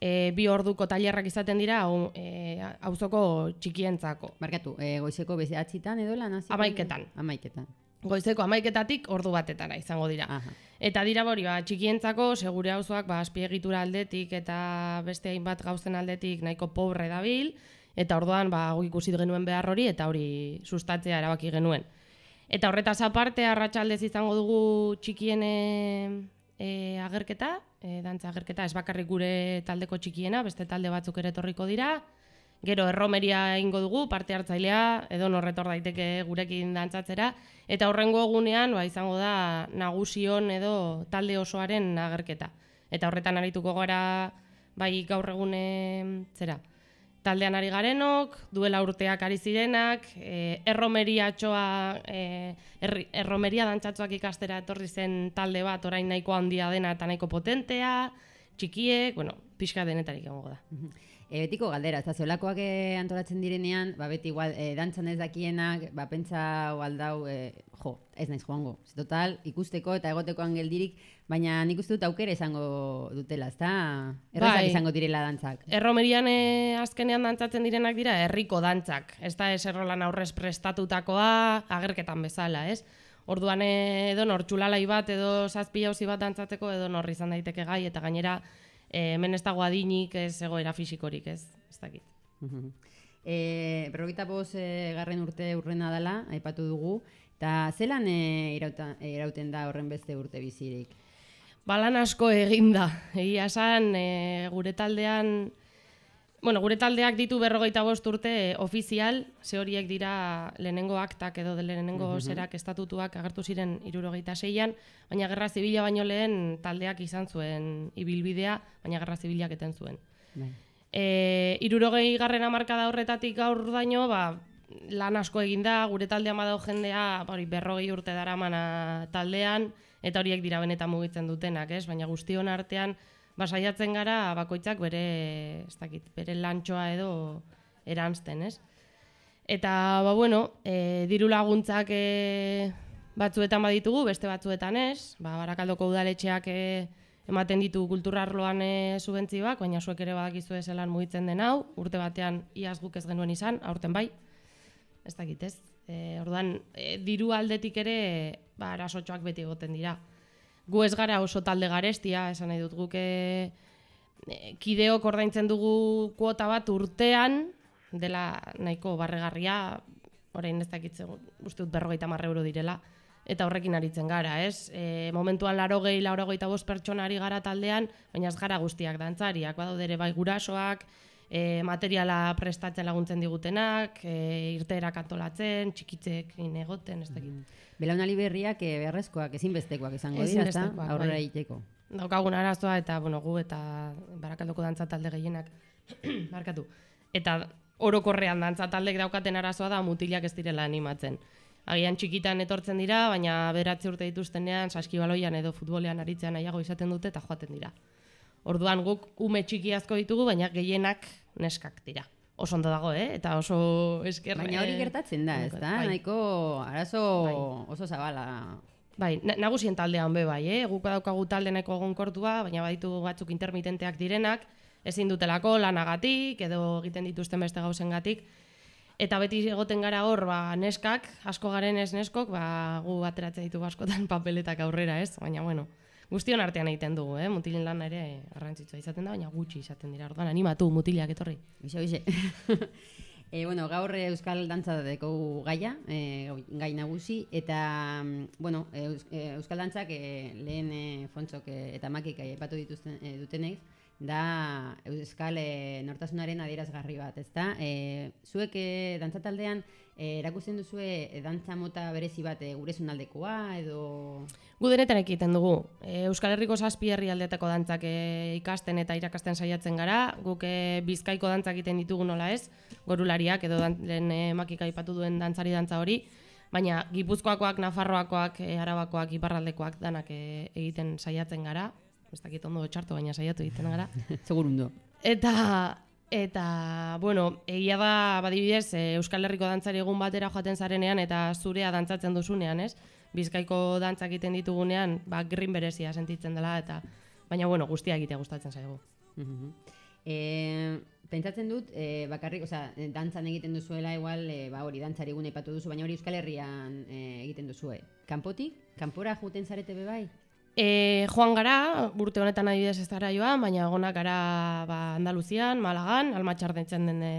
e, bi orduko tailerrak izaten dira hau- e, auzoko txikientzako. Barkatu, e, goizeko bezeatzitan edo lan hasiko Amaiketan. Amaiketan. Goizeko amaiketatik ordu batetara izango dira. Aha. Eta dira hori, ba, txikientzako, segure auzoak ba, azpiegitura aldetik eta beste hainbat gauzen aldetik nahiko pobre dabil, eta orduan ba, ikusi genuen behar hori, eta hori sustatzea erabaki genuen. Eta horretaz aparte, arratsaldez izango dugu txikien e, e, agerketa, e, dantza agerketa, ez bakarrik gure taldeko txikiena, beste talde batzuk ere etorriko dira, Gero erromeria egingo dugu, parte hartzailea, edo norretor daiteke gurekin dantzatzera, eta horrengo egunean ba, izango da nagusion edo talde osoaren agerketa. Eta horretan arituko gara bai gaur egune zera. Taldean ari garenok, duela urteak ari zirenak, e, erromeria txoa, e, erri- erromeria dantzatzuak ikastera etorri zen talde bat, orain nahiko handia dena eta nahiko potentea, txikiek, bueno, pixka denetarik egongo da. E, betiko galdera, ez da zelakoak e, antolatzen direnean, ba, beti igual, e, dantzan ez dakienak, ba, pentsa aldau, e, jo, ez naiz joango. Total, ikusteko eta egotekoan geldirik, baina nik uste dut aukera izango dutela, ez da? Errazak Bai. izango direla dantzak. Erromerian eh, azkenean dantzatzen direnak dira herriko dantzak. Ez da eserrolan aurrez prestatutakoa agerketan bezala, ez? Orduan eh, edo nor txulalai bat edo zazpi jauzi bat dantzatzeko edo nor izan daiteke gai eta gainera eh, hemen ez dago adinik ez egoera fisikorik, ez? Ez dakit. [laughs] E, berrogeita boz e, garren urte urrena dela, aipatu dugu, eta zelan e, irauta, irauten da horren beste urte bizirik? Balan asko eginda. Egia esan, e, gure taldean, bueno, gure taldeak ditu berrogeita bost urte e, ofizial, ze horiek dira lehenengo aktak edo lehenengo Mhm. zerak estatutuak agertu ziren irurogeita seian, baina gerra zibila baino lehen taldeak izan zuen ibilbidea, baina gerra zibilak eten zuen. Bai. E, irurogei garren amarkada horretatik gaur daño, ba, lan asko eginda, gure taldean badao jendea, ba, hori berrogei urte daramana taldean, eta horiek dira benetan mugitzen dutenak, ez? Baina guztion artean, ba, saiatzen gara bakoitzak bere, ez dakit, bere lantxoa edo erantzten, ez? Eta, ba, bueno, e, diru laguntzak e, batzuetan baditugu, beste batzuetan ez, ba, barakaldoko udaletxeak e, ematen ditu kulturarloan e, subentzioak, baina zuek ere badakizu zelan mugitzen den hau, urte batean iaz guk ez genuen izan, aurten bai, ez dakit ez. E, orduan, e, diru aldetik ere, ba, arasotxoak beti egoten dira. Gu ez gara oso talde garestia, esan nahi dut guk e, kideok ordaintzen dugu kuota bat urtean, dela nahiko barregarria, orain ez dakit, ze- uste dut berrogeita marre euro direla, eta horrekin aritzen gara, ez? E, momentuan laro gehi, laro bost pertsona ari gara taldean, baina ez gara guztiak dantzariak, badaude ere bai gurasoak, e, materiala prestatzen laguntzen digutenak, e, irteerak antolatzen, txikitzekin egoten, ez dakit. Belaunali berriak e, beharrezkoak, ezinbestekoak izango dira, ezta? Ezinbestekoak, Aurrera bai. egiteko. Daukagun arazoa eta bueno, gu eta barakaldoko dantza talde gehienak [clears throat] barkatu. Eta orokorrean dantza taldek daukaten arazoa da mutilak ez direla animatzen. Agian txikitan etortzen dira, baina beratze urte dituztenean saskibaloian edo futbolean aritzean nahiago izaten dute eta joaten dira. Orduan guk ume txiki asko ditugu, baina gehienak neskak dira. Oso ondo dago, eh? Eta oso esker... Baina hori eh, gertatzen da, ez da? bai. Nahiko arazo oso zabala. Bai, na- nagusien taldean be bai, eh? Guk daukagu talde nahiko egonkortua, baina baditu batzuk intermitenteak direnak, ezin dutelako lanagatik edo egiten dituzten beste gauzengatik. Eta beti egoten gara hor, ba, neskak, asko garen ez neskok, ba, gu ateratzen ditu askotan [laughs] papeletak aurrera, ez? Baina, bueno, guztion artean egiten dugu, eh? Mutilin lan ere garrantzitsua izaten da, baina gutxi izaten dira. Orduan animatu mutilak etorri. Hoxe, hoxe. E, bueno, gaur eh, Euskal Dantza deko gaia, e, gai nagusi, eta, mm, bueno, Eus- Euskal Dantzak e, lehen e, fontsok e, eta makik aipatu dituzten e, dutenek, da Euskal e, nortasunaren adierazgarri bat, ezta? E, zuek e, dantza taldean e, erakusten duzue e, dantza mota berezi bat e, gure zonaldekoa edo... Gu denetan egiten dugu. E, Euskal Herriko zazpi herrialdetako dantzak e, ikasten eta irakasten saiatzen gara. Guk e, bizkaiko dantzak egiten ditugu nola ez, gorulariak edo dan, lehen e, makika aipatu duen dantzari dantza hori. Baina Gipuzkoakoak, Nafarroakoak, e, Arabakoak, Iparraldekoak danak e, egiten saiatzen gara. Ez dakit ondo txarto, baina saiatu egiten gara. [laughs] Segurundo. Eta eta bueno, egia da badibidez e, Euskal Herriko dantzari egun batera joaten zarenean eta zurea dantzatzen duzunean, ez? Bizkaiko dantzak egiten ditugunean, ba green berezia sentitzen dela eta baina bueno, guztia egitea gustatzen zaigu. Mhm. E, pentsatzen dut, e, bakarrik, osea, dantzan egiten duzuela, igual, e, ba hori, dantzari egun aipatu duzu, baina hori Euskal Herrian e, egiten duzue. Kanpotik? Kanpora juten zarete be bai? E, joan gara, urte honetan adibidez ez gara joan, baina egonak gara ba, Andaluzian, Malagan, almatxar dentzen den e,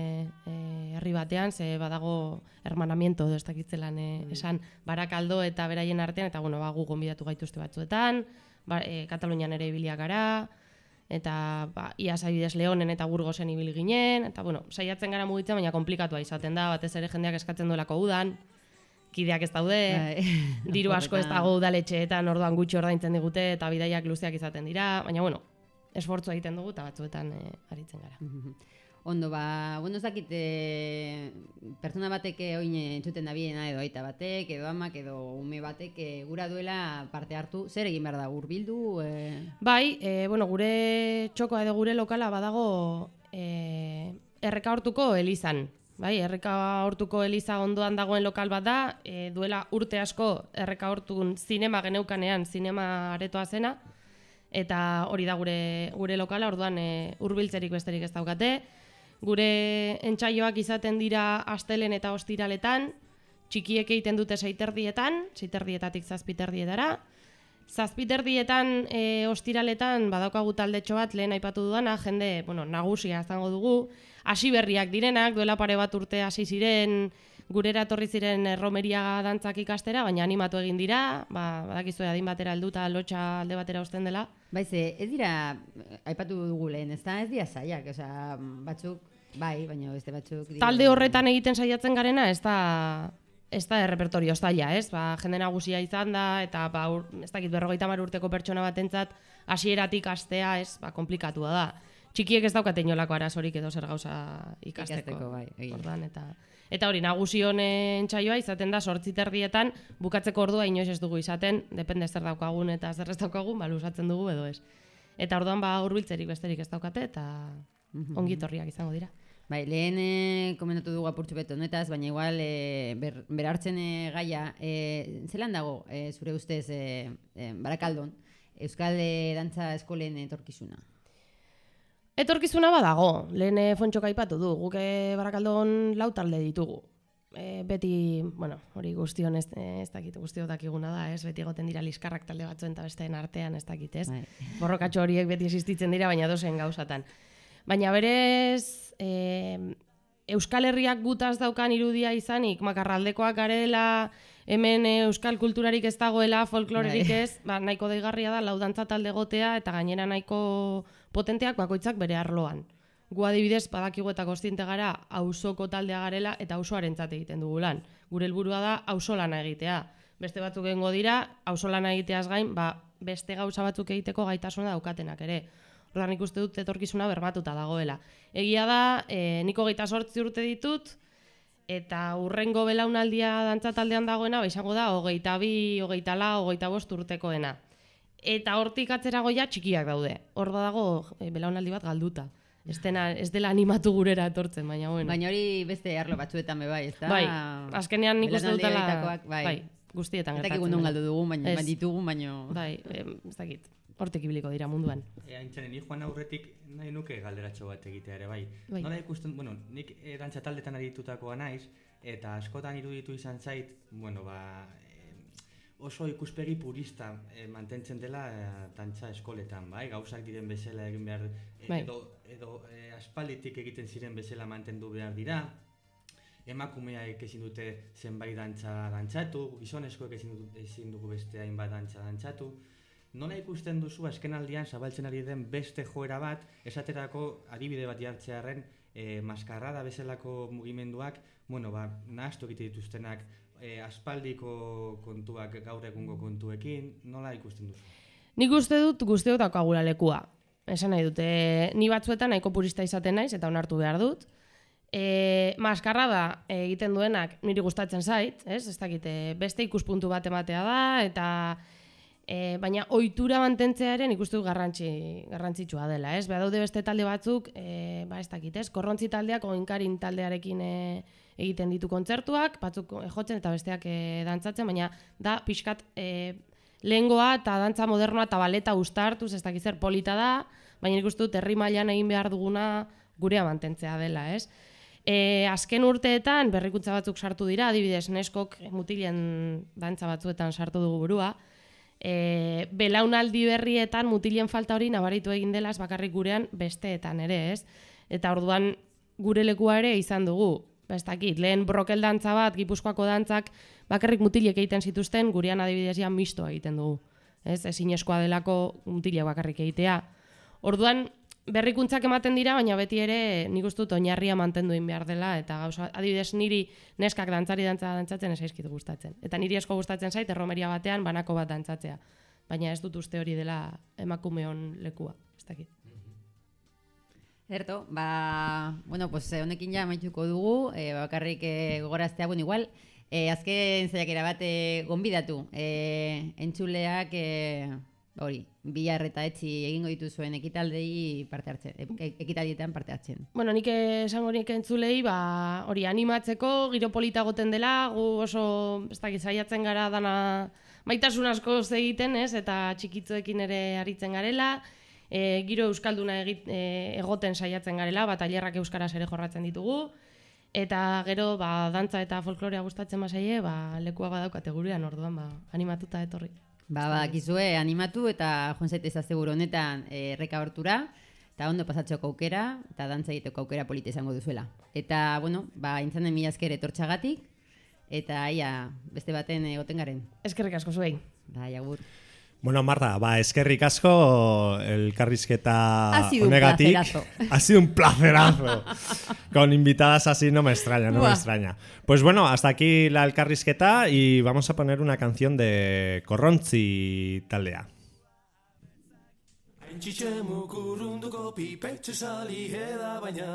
e, herri batean, ze badago hermanamiento, edo ez dakitzelan e, esan, barakaldo eta beraien artean, eta bueno, ba, gu gonbidatu gaituzte batzuetan, ba, e, Katalunian ere ibilia gara, eta ba, iaz adibidez Leonen eta Burgosen ibili ginen, eta bueno, saiatzen gara mugitzen, baina komplikatua izaten da, batez ere jendeak eskatzen duelako udan, kideak ez daude, Bai. [laughs] diru asko ez dago udaletxeetan orduan gutxi ordaintzen digute eta bidaiak luzeak izaten dira, baina bueno, esfortzua egiten dugu eta batzuetan e, aritzen gara. [laughs] Ondo, ba, bueno, ez dakit, e, pertsona batek eh, oin entzuten da biena, edo aita batek, edo amak, edo ume batek, e, gura duela parte hartu, zer egin behar da, hurbildu e... Bai, e, bueno, gure txokoa edo gure lokala badago e, erreka hortuko elizan. Bai, erreka hortuko eliza ondoan dagoen lokal bat da, e, duela urte asko erreka hortun zinema geneukanean, zinema aretoa zena, eta hori da gure, gure lokala, orduan e, hurbiltzerik besterik ez daukate. Gure entsaioak izaten dira astelen eta ostiraletan, txikiek egiten dute seiterdietan, seiterdietatik zazpiterdietara, Zazpiterdietan e, ostiraletan badaukagu taldetxo bat lehen aipatu dudana, jende, bueno, nagusia izango dugu, hasi berriak direnak, duela pare bat urte hasi ziren, gurera etorri ziren erromeria dantzak ikastera, baina animatu egin dira, ba, badakizu adin batera helduta lotxa alde batera osten dela. Baize, ez dira, eh, aipatu dugu lehen, ez da, ez dira zaiak, osea, batzuk, bai, baina beste batzuk... dira- Talde horretan egiten saiatzen garena, ez da, ez da errepertorio zaila, ez? Ba, jende nagusia izan da, eta ba, ur, ez dakit berrogeita urteko pertsona batentzat hasieratik astea, ez, ba, komplikatua da. Txikiek ez daukate inolako arazorik edo zer gauza ikasteko. Ikasteko, bai, egia. Orduan, eta, eta hori, nagusi honen txaioa izaten da sortzi terdietan, bukatzeko ordua inoiz ez dugu izaten, depende zer daukagun eta zer ez daukagun, ba, lusatzen dugu edo ez. Eta orduan ba hurbiltzerik besterik ez daukate eta ongi etorriak izango dira. Bai, lehen e, komentatu dugu apurtxu beto honetaz, baina igual e, ber, berartzen e, gaia, e, zelan dago e, zure ustez e, e, barakaldon, Euskal e, Dantza Eskolen etorkizuna? Etorkizuna badago, lehen eh, fontxok aipatu du, guk eh, barakaldon lau talde ditugu. E, beti, bueno, hori guztion ez, ez dakit, guztio dakiguna da, ez, beti egoten dira liskarrak talde batzuen eta besteen artean, ez dakit, ez. Bai. Borrokatxo horiek beti existitzen dira, baina dozen gauzatan. Baina berez, e, Euskal Herriak gutaz daukan irudia izanik, makarraldekoak garela, hemen euskal kulturarik ez dagoela, folklorerik Bai. ez, ba, nahiko deigarria da laudantza talde gotea eta gainera nahiko potenteak bakoitzak bere arloan. Gu adibidez, badakigu eta kostinte gara, auzoko taldea garela eta auzoarentzat egiten dugu lan. Gure helburua da auzolana egitea. Beste batzuk egingo dira, auzolana egiteaz gain, ba, beste gauza batzuk egiteko gaitasuna daukatenak ere. Ordan ikuste dut etorkizuna berbatuta dagoela. Egia da, e, niko geita sortzi urte ditut, eta urrengo belaunaldia dantza taldean dagoena, ba, izango da, hogeita bi, hogeita la, hogeita bost urtekoena. Eta hortik atzerago ja txikiak daude. Hor dago e, belaunaldi bat galduta. Ez, dena, ez dela animatu gurera etortzen, baina bueno. Baina hori beste arlo batzuetan be bai, ez da? Bai, azkenean nik uste dutela... bai. bai, guztietan gertatzen non dela. galdu dugun, baina Ez. bai ditugu, baina... Bai, ez dakit, hortik ibiliko dira munduan. E, aintzane, ni joan aurretik nahi nuke galderatxo bat egitea ere, bai. Bai. Nola ikusten, bueno, nik e, dantza taldetan aritutakoa naiz, eta askotan iruditu izan zait, bueno, ba, oso ikuspegi purista eh, mantentzen dela eh, dantza eskoletan, bai? Gauzak diren bezala egin behar Bai. edo, edo eh, aspalditik egiten ziren bezala mantendu behar dira. Emakumeak ezin dute zenbait dantza dantzatu, gizonezkoek ezin, du- ezin dugu beste hainbat dantza dantzatu. Nola ikusten duzu azken aldian zabaltzen ari den beste joera bat, esaterako adibide bat jartzearen e, maskarrada bezalako mugimenduak, bueno, ba, nahastu egite dituztenak e, aspaldiko kontuak gaur egungo kontuekin, nola ikusten duzu? Nik uste dut guztiok daukagula lekua. Esan nahi dute, ni batzuetan nahiko purista izaten naiz eta onartu behar dut. E, maskarra da egiten duenak niri gustatzen zait, ez? Ez dakit, e, beste ikuspuntu bat ematea da eta e, baina ohitura mantentzearen ikustu garrantzi garrantzitsua dela, ez? Ba daude beste talde batzuk, e, ba ez dakit, ez? Korrontzi taldeak oinkarin taldearekin e, egiten ditu kontzertuak, batzuk e, jotzen eta besteak e, dantzatzen, baina da pixkat e, lehengoa eta dantza modernoa eta baleta ustartuz, ez dakit zer polita da, baina nik uste dut herri mailan egin behar duguna gurea mantentzea dela, ez? E, azken urteetan berrikuntza batzuk sartu dira, adibidez neskok mutilen dantza batzuetan sartu dugu burua. E, belaunaldi berrietan mutilen falta hori nabaritu egin dela ez bakarrik gurean besteetan ere, ez? Eta orduan gure lekua ere izan dugu. Ba, Ez dakit, lehen brokel dantza bat, gipuzkoako dantzak, bakarrik mutilek egiten zituzten, gurean adibidez ja mistoa egiten dugu. Ez, ezinezkoa delako mutilek bakarrik egitea. Orduan, berrikuntzak ematen dira, baina beti ere nik uste dut oinarria mantendu egin behar dela, eta gauza, adibidez niri neskak dantzari dantza dantzatzen ez zaizkit gustatzen. Eta niri asko gustatzen zait, erromeria batean banako bat dantzatzea. Baina ez dut uste hori dela emakumeon lekua, ez dakit. Erto, ba, bueno, pues eh, honekin ja amaituko dugu, eh, bakarrik eh, gogoraztea, bueno, igual, eh, azken zaiakera bat eh, gonbidatu, eh, entzuleak, eh, hori, bihar eta etzi egingo dituzuen ekitaldei parte hartzen, e, ekitaldietan parte hartzen. Bueno, nik esango nik entzulei, ba, hori animatzeko, giro polita goten dela, gu oso, ez dakit, saiatzen gara dana maitasun asko egiten, ez, eta txikitzuekin ere aritzen garela, e, giro euskalduna egit, e, egoten saiatzen garela, ba, tailerrak euskaraz ere jorratzen ditugu, eta gero, ba, dantza eta folklorea gustatzen bazaie, ba, lekua badaukate gurean, orduan, ba, animatuta etorri. Ba, badakizue animatu eta joan zaitez azteguru honetan erreka hortura, eta ondo pasatzeko aukera, eta dantza egiteko aukera polita izango duzuela. Eta, bueno, ba, intzanen mila esker etortxagatik, eta aia, beste baten egoten garen. Eskerrik asko zuei. Bai, agur. Bueno, Marta, va, eskerrik asko elkarrizketa un honegatik. placerazo. [laughs] Ha sido un placerazo. Con invitadas así no me extraña, no me extraña. Pues bueno, hasta aquí la elkarrizketa y vamos a poner una canción de Corronzi taldea. Haintxitxemu kurrunduko pipetxe sali eda baina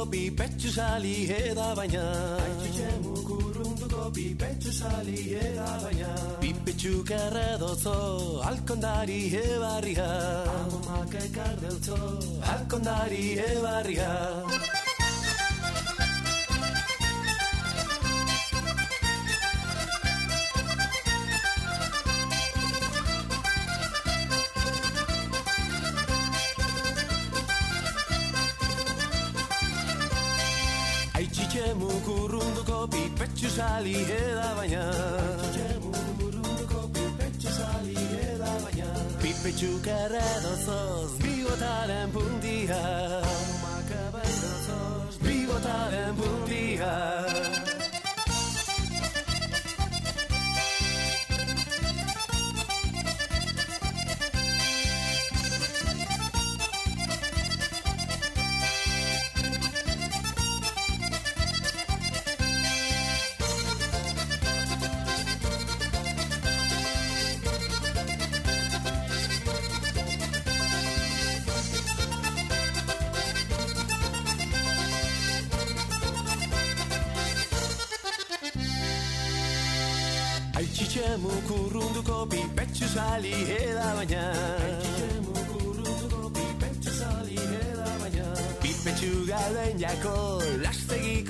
kurrunduko pipetxe sali eda baina. Haintxitxemu kurrunduko pipetxe sali eda baina. Pipetxuk erredozo alkondari ebarria Amomak ekardeltzo alkondari ebarria salí da bañar. Pipetxu karradozoz, bigotaren puntia. Haumak bigotaren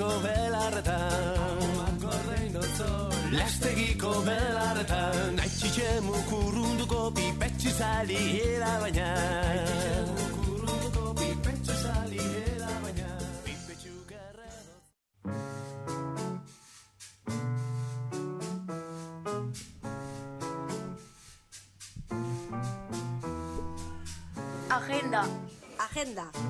Lastegiko belarretan. Lastegiko belarretan. Aitxitxe mukurrunduko pipetxu zali era baina. Mukurrunduko pipetxu zali baina. Pipetxu gerredo. Agenda. Agenda.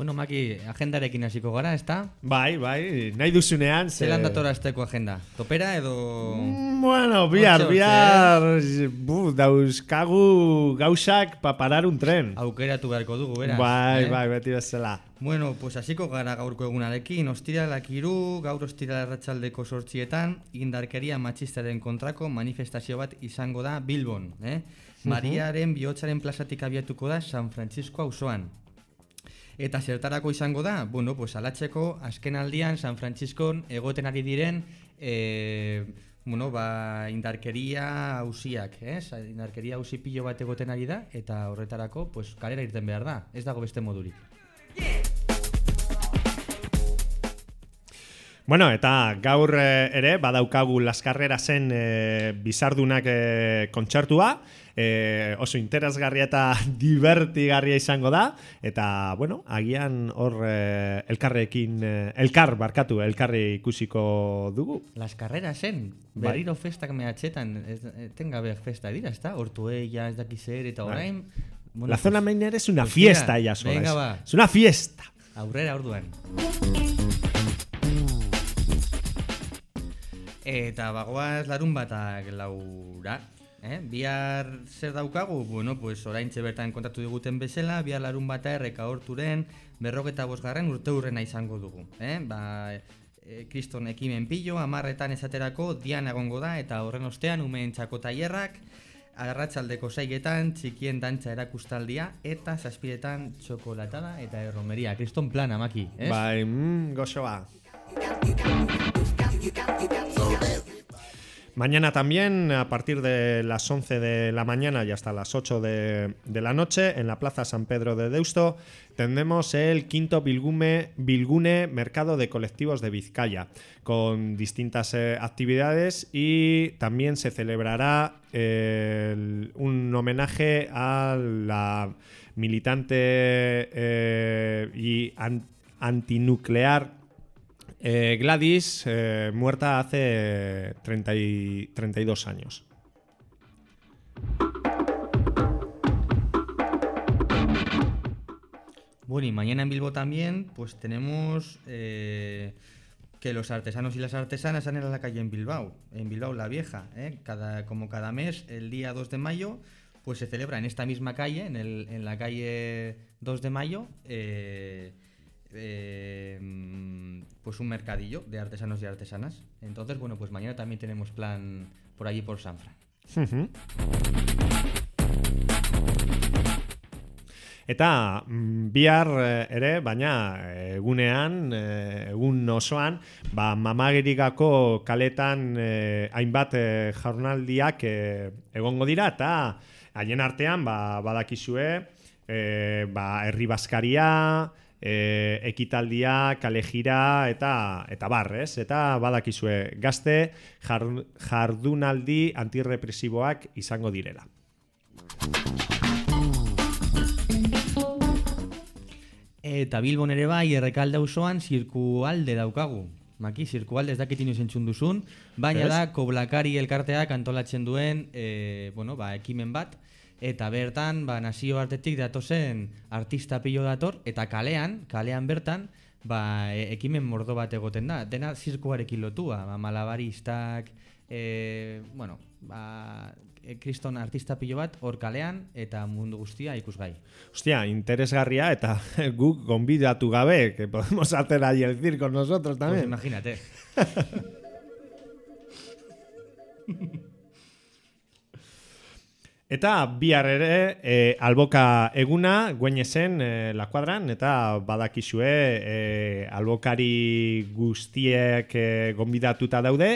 Bueno, Maki, agendarekin hasiko gara, ezta? Bai, bai, nahi duzunean. ze- Zelan dator asteko agenda? Topera edo... Mm, Bueno, bihar, bihar, bu, dauzkagu gauzak pa parar un tren. Aukeratu beharko dugu, beraz. Bai, eh? bai, beti bezala. Bueno, pues hasiko gara gaurko egunarekin, ostiralak iru, gaur ostirala arratsaldeko sortxietan, indarkeria matxistaren kontrako manifestazio bat izango da Bilbon. Eh? Mariaren bihotzaren plazatik abiatuko da San Francisco auzoan. Eta zertarako izango da, bueno, pues alatzeko azken aldian San Franciscon egoten ari diren e, bueno, ba, indarkeria hausiak, eh? Sa- indarkeria hausi pilo bat egoten ari da, eta horretarako pues, kalera irten behar da, ez dago beste modurik. Bueno, eta gaur eh, ere badaukagu laskarrera zen eh, bizardunak eh, kontzertua, eh, oso interesgarria eta [laughs] divertigarria izango da, eta, bueno, agian hor eh, elkarrekin, eh, elkar barkatu, elkarri ikusiko dugu. Las carreras zen, Bai. berriro festak mehatxetan, ez, etengabe festa dira, ezta? Ortuella, ez daki zer, eta Bai. orain... La zona Mainer es una pues fiesta ya sola. Venga, es- va. Es una fiesta. Aurrera orduan. Eta bagoaz larun batak laura. Eh? Bihar zer daukagu? Bueno, pues orain bertan kontatu diguten bezala, bihar larun bata erreka horturen berrogeta bosgarren urte hurrena izango dugu. Eh? Ba, e, kriston ekimen pillo, amarretan esaterako dian egongo da, eta horren ostean umeen txako tailerrak, arratsaldeko saigetan txikien dantza erakustaldia, eta zazpiretan txokolatada eta erromeria. Kriston plana, maki, ez? Bai, mm, gozoa. Mañana también, a partir de las 11 de la mañana y hasta las 8 de, la noche, en la Plaza San Pedro de Deusto, tendremos el quinto Bilgune Mercado de Colectivos de Vizcaya, con distintas eh, actividades y también se celebrará el- un homenaje a la militante eh, y an- antinuclear eh, Gladys, eh, muerta hace 30 y 32 años. Bueno, y mañana en Bilbo también, pues tenemos eh, que los artesanos y las artesanas ido a la calle en Bilbao, en Bilbao la Vieja. Cada, como cada mes, el día 2 de mayo, pues se celebra en esta misma calle, en, el- en la calle 2 de mayo, eh, pues un mercadillo de artesanos y artesanas. Entonces, bueno, pues mañana también tenemos plan por allí por Sanfran. Ujú. Eta mm, bihar eh, ere, baina egunean, eh, egun osoan, ba, mamagirikako kaletan eh, hainbat eh, jaurnaldiak eh, egongo dira, eta haien artean ba, badakizue eh, ba, herri baskaria, eh, ekitaldia, kalejira eta eta barrez, eta badakizue gazte jar, jardunaldi antirrepresiboak izango direla. Eta Bilbon ere bai, errekalde auzoan zirkualde daukagu. Maki, zirkualde ez dakit inoiz entzun duzun, baina Ez? da Koblakari elkarteak antolatzen duen e, bueno, ba, ekimen bat, eta bertan ba, nazio artetik datozen artista pilo dator, eta kalean, kalean bertan, ba, e, ekimen mordo bat egoten da. Dena zirkuarekin lotua, ba, malabaristak, e, bueno, ba, e, kriston artista pilo bat hor kalean eta mundu guztia ikusgai. Hostia, interesgarria eta [laughs] guk gonbidatu gabe, que podemos hacer ahí el circo nosotros Pues también. imagínate. [laughs] Eta bihar ere e, alboka eguna guenezen e, la kuadran eta badakizue e, albokari guztiek e, gonbidatuta daude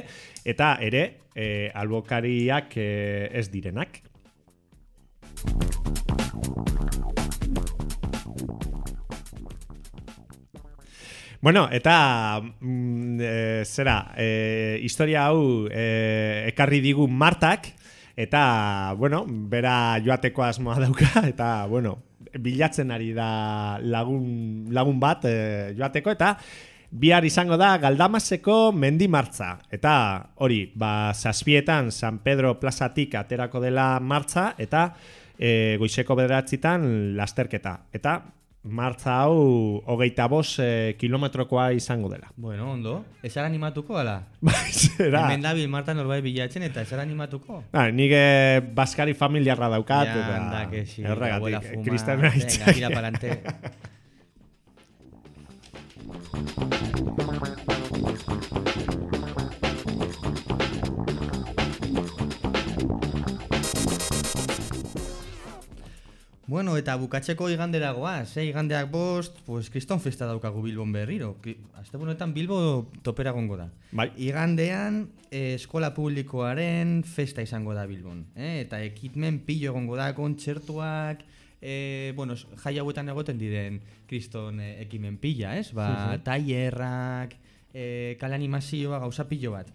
eta ere e, albokariak e, ez direnak. Bueno, eta mm, e, zera, e, historia hau e, ekarri digu Martak, eta, bueno, bera joateko asmoa dauka, eta, bueno, bilatzen ari da lagun, lagun bat e, joateko, eta bihar izango da Galdamaseko mendi martza. Eta hori, ba, zazpietan San Pedro plazatik aterako dela martza, eta e, goizeko bederatzitan lasterketa. Eta martza hau hogeita bos e, kilometrokoa izango dela. Bueno, ondo. Ezara animatuko, ala? [laughs] Bai, zera. Hemen dabil Marta norbait bilatzen eta ezara animatuko. Ba, nik eh, Baskari familiarra daukat. Ja, eta anda, que. Horregatik, abuela fuma. kristana Venga, tira pa'lante. [laughs] Bueno, eta bukatzeko igandera goaz, eh? igandeak bost, pues, kriston festa daukagu Bilbon berriro. Ki- Astebunetan Bilbo topera gongo da. Bai. Igandean eh, eskola publikoaren festa izango da Bilbon. Eh? Eta ekitmen pillo egongo da, kontzertuak, eh, bueno, jai hauetan egoten diren kriston eh, ekimen pila, ez? Ba, Mhm. tailerrak, eh, kale animazioa, gauza pillo bat.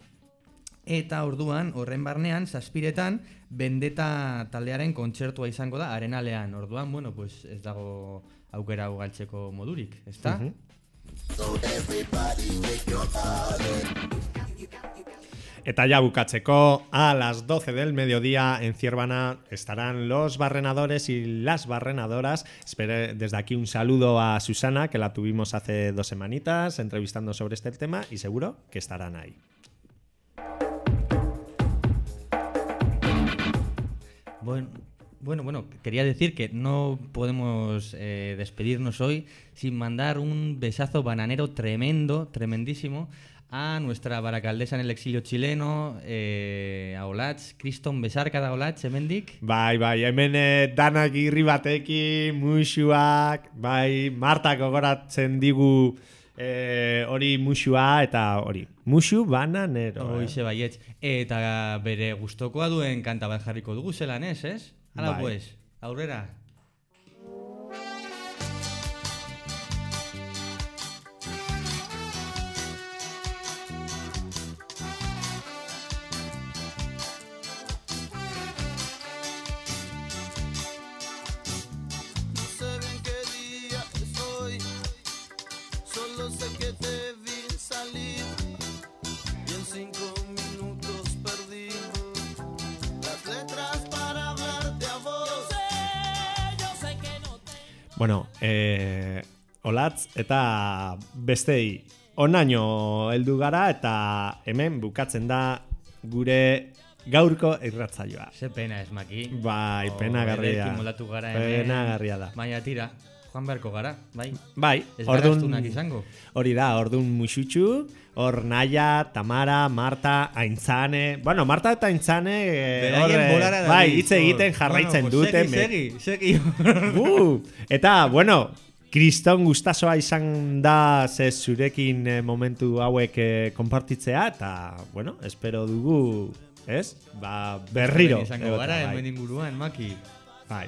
Eta orduan, horren barnean, zazpiretan, bendeta taldearen kontzertua izango da, arenalean. Orduan, bueno, pues ez dago aukera galtzeko modurik, ezta? Mhm. Eta ya a las 12 del mediodía en Ciervana estarán los barrenadores y las barrenadoras. Espere, desde aquí un saludo a Susana, que la tuvimos hace dos semanitas entrevistando sobre este tema y seguro que estarán ahí. Bueno, bueno, bueno, quería decir que no podemos eh, despedirnos hoy sin mandar un besazo bananero tremendo, tremendísimo, a nuestra baracaldesa en el exilio chileno, eh, a Olatz, Kriston Besarka da Olatz, hemendik. Bai, bai, hemen eh, danak irri batekin, musuak, bai, Martak gogoratzen digu eh, hori musua eta hori. Musu bananero. eh. Hoize baietz. Eta bere gustokoa duen kanta bat jarriko dugu zelan ez, ez? Hala Bai. pues, aurrera. Olatz eta bestei onaino heldu gara eta hemen bukatzen da gure gaurko irratzaioa. Ze pena ez. Bai, Oh, pena garria. moldatu gara hemen. Pena garria da. Baina tira, joan beharko gara, bai. Bai, Ez ordun izango. Hori da, ordun musutxu, hor Naia, Tamara, Marta, Aintzane. Bueno, Marta eta Aintzane eh, Beraien hor, eh, bolara bai, hitz egiten jarraitzen Bueno, pues dute. segi, segi, segi. [laughs] Uh, eta, bueno, Kriston gustasoa izan da ze zurekin eh, momentu hauek eh, konpartitzea eta, bueno, espero dugu, ez? Ba, berriro. Izango gara, hemen bai. inguruan, maki. Bai.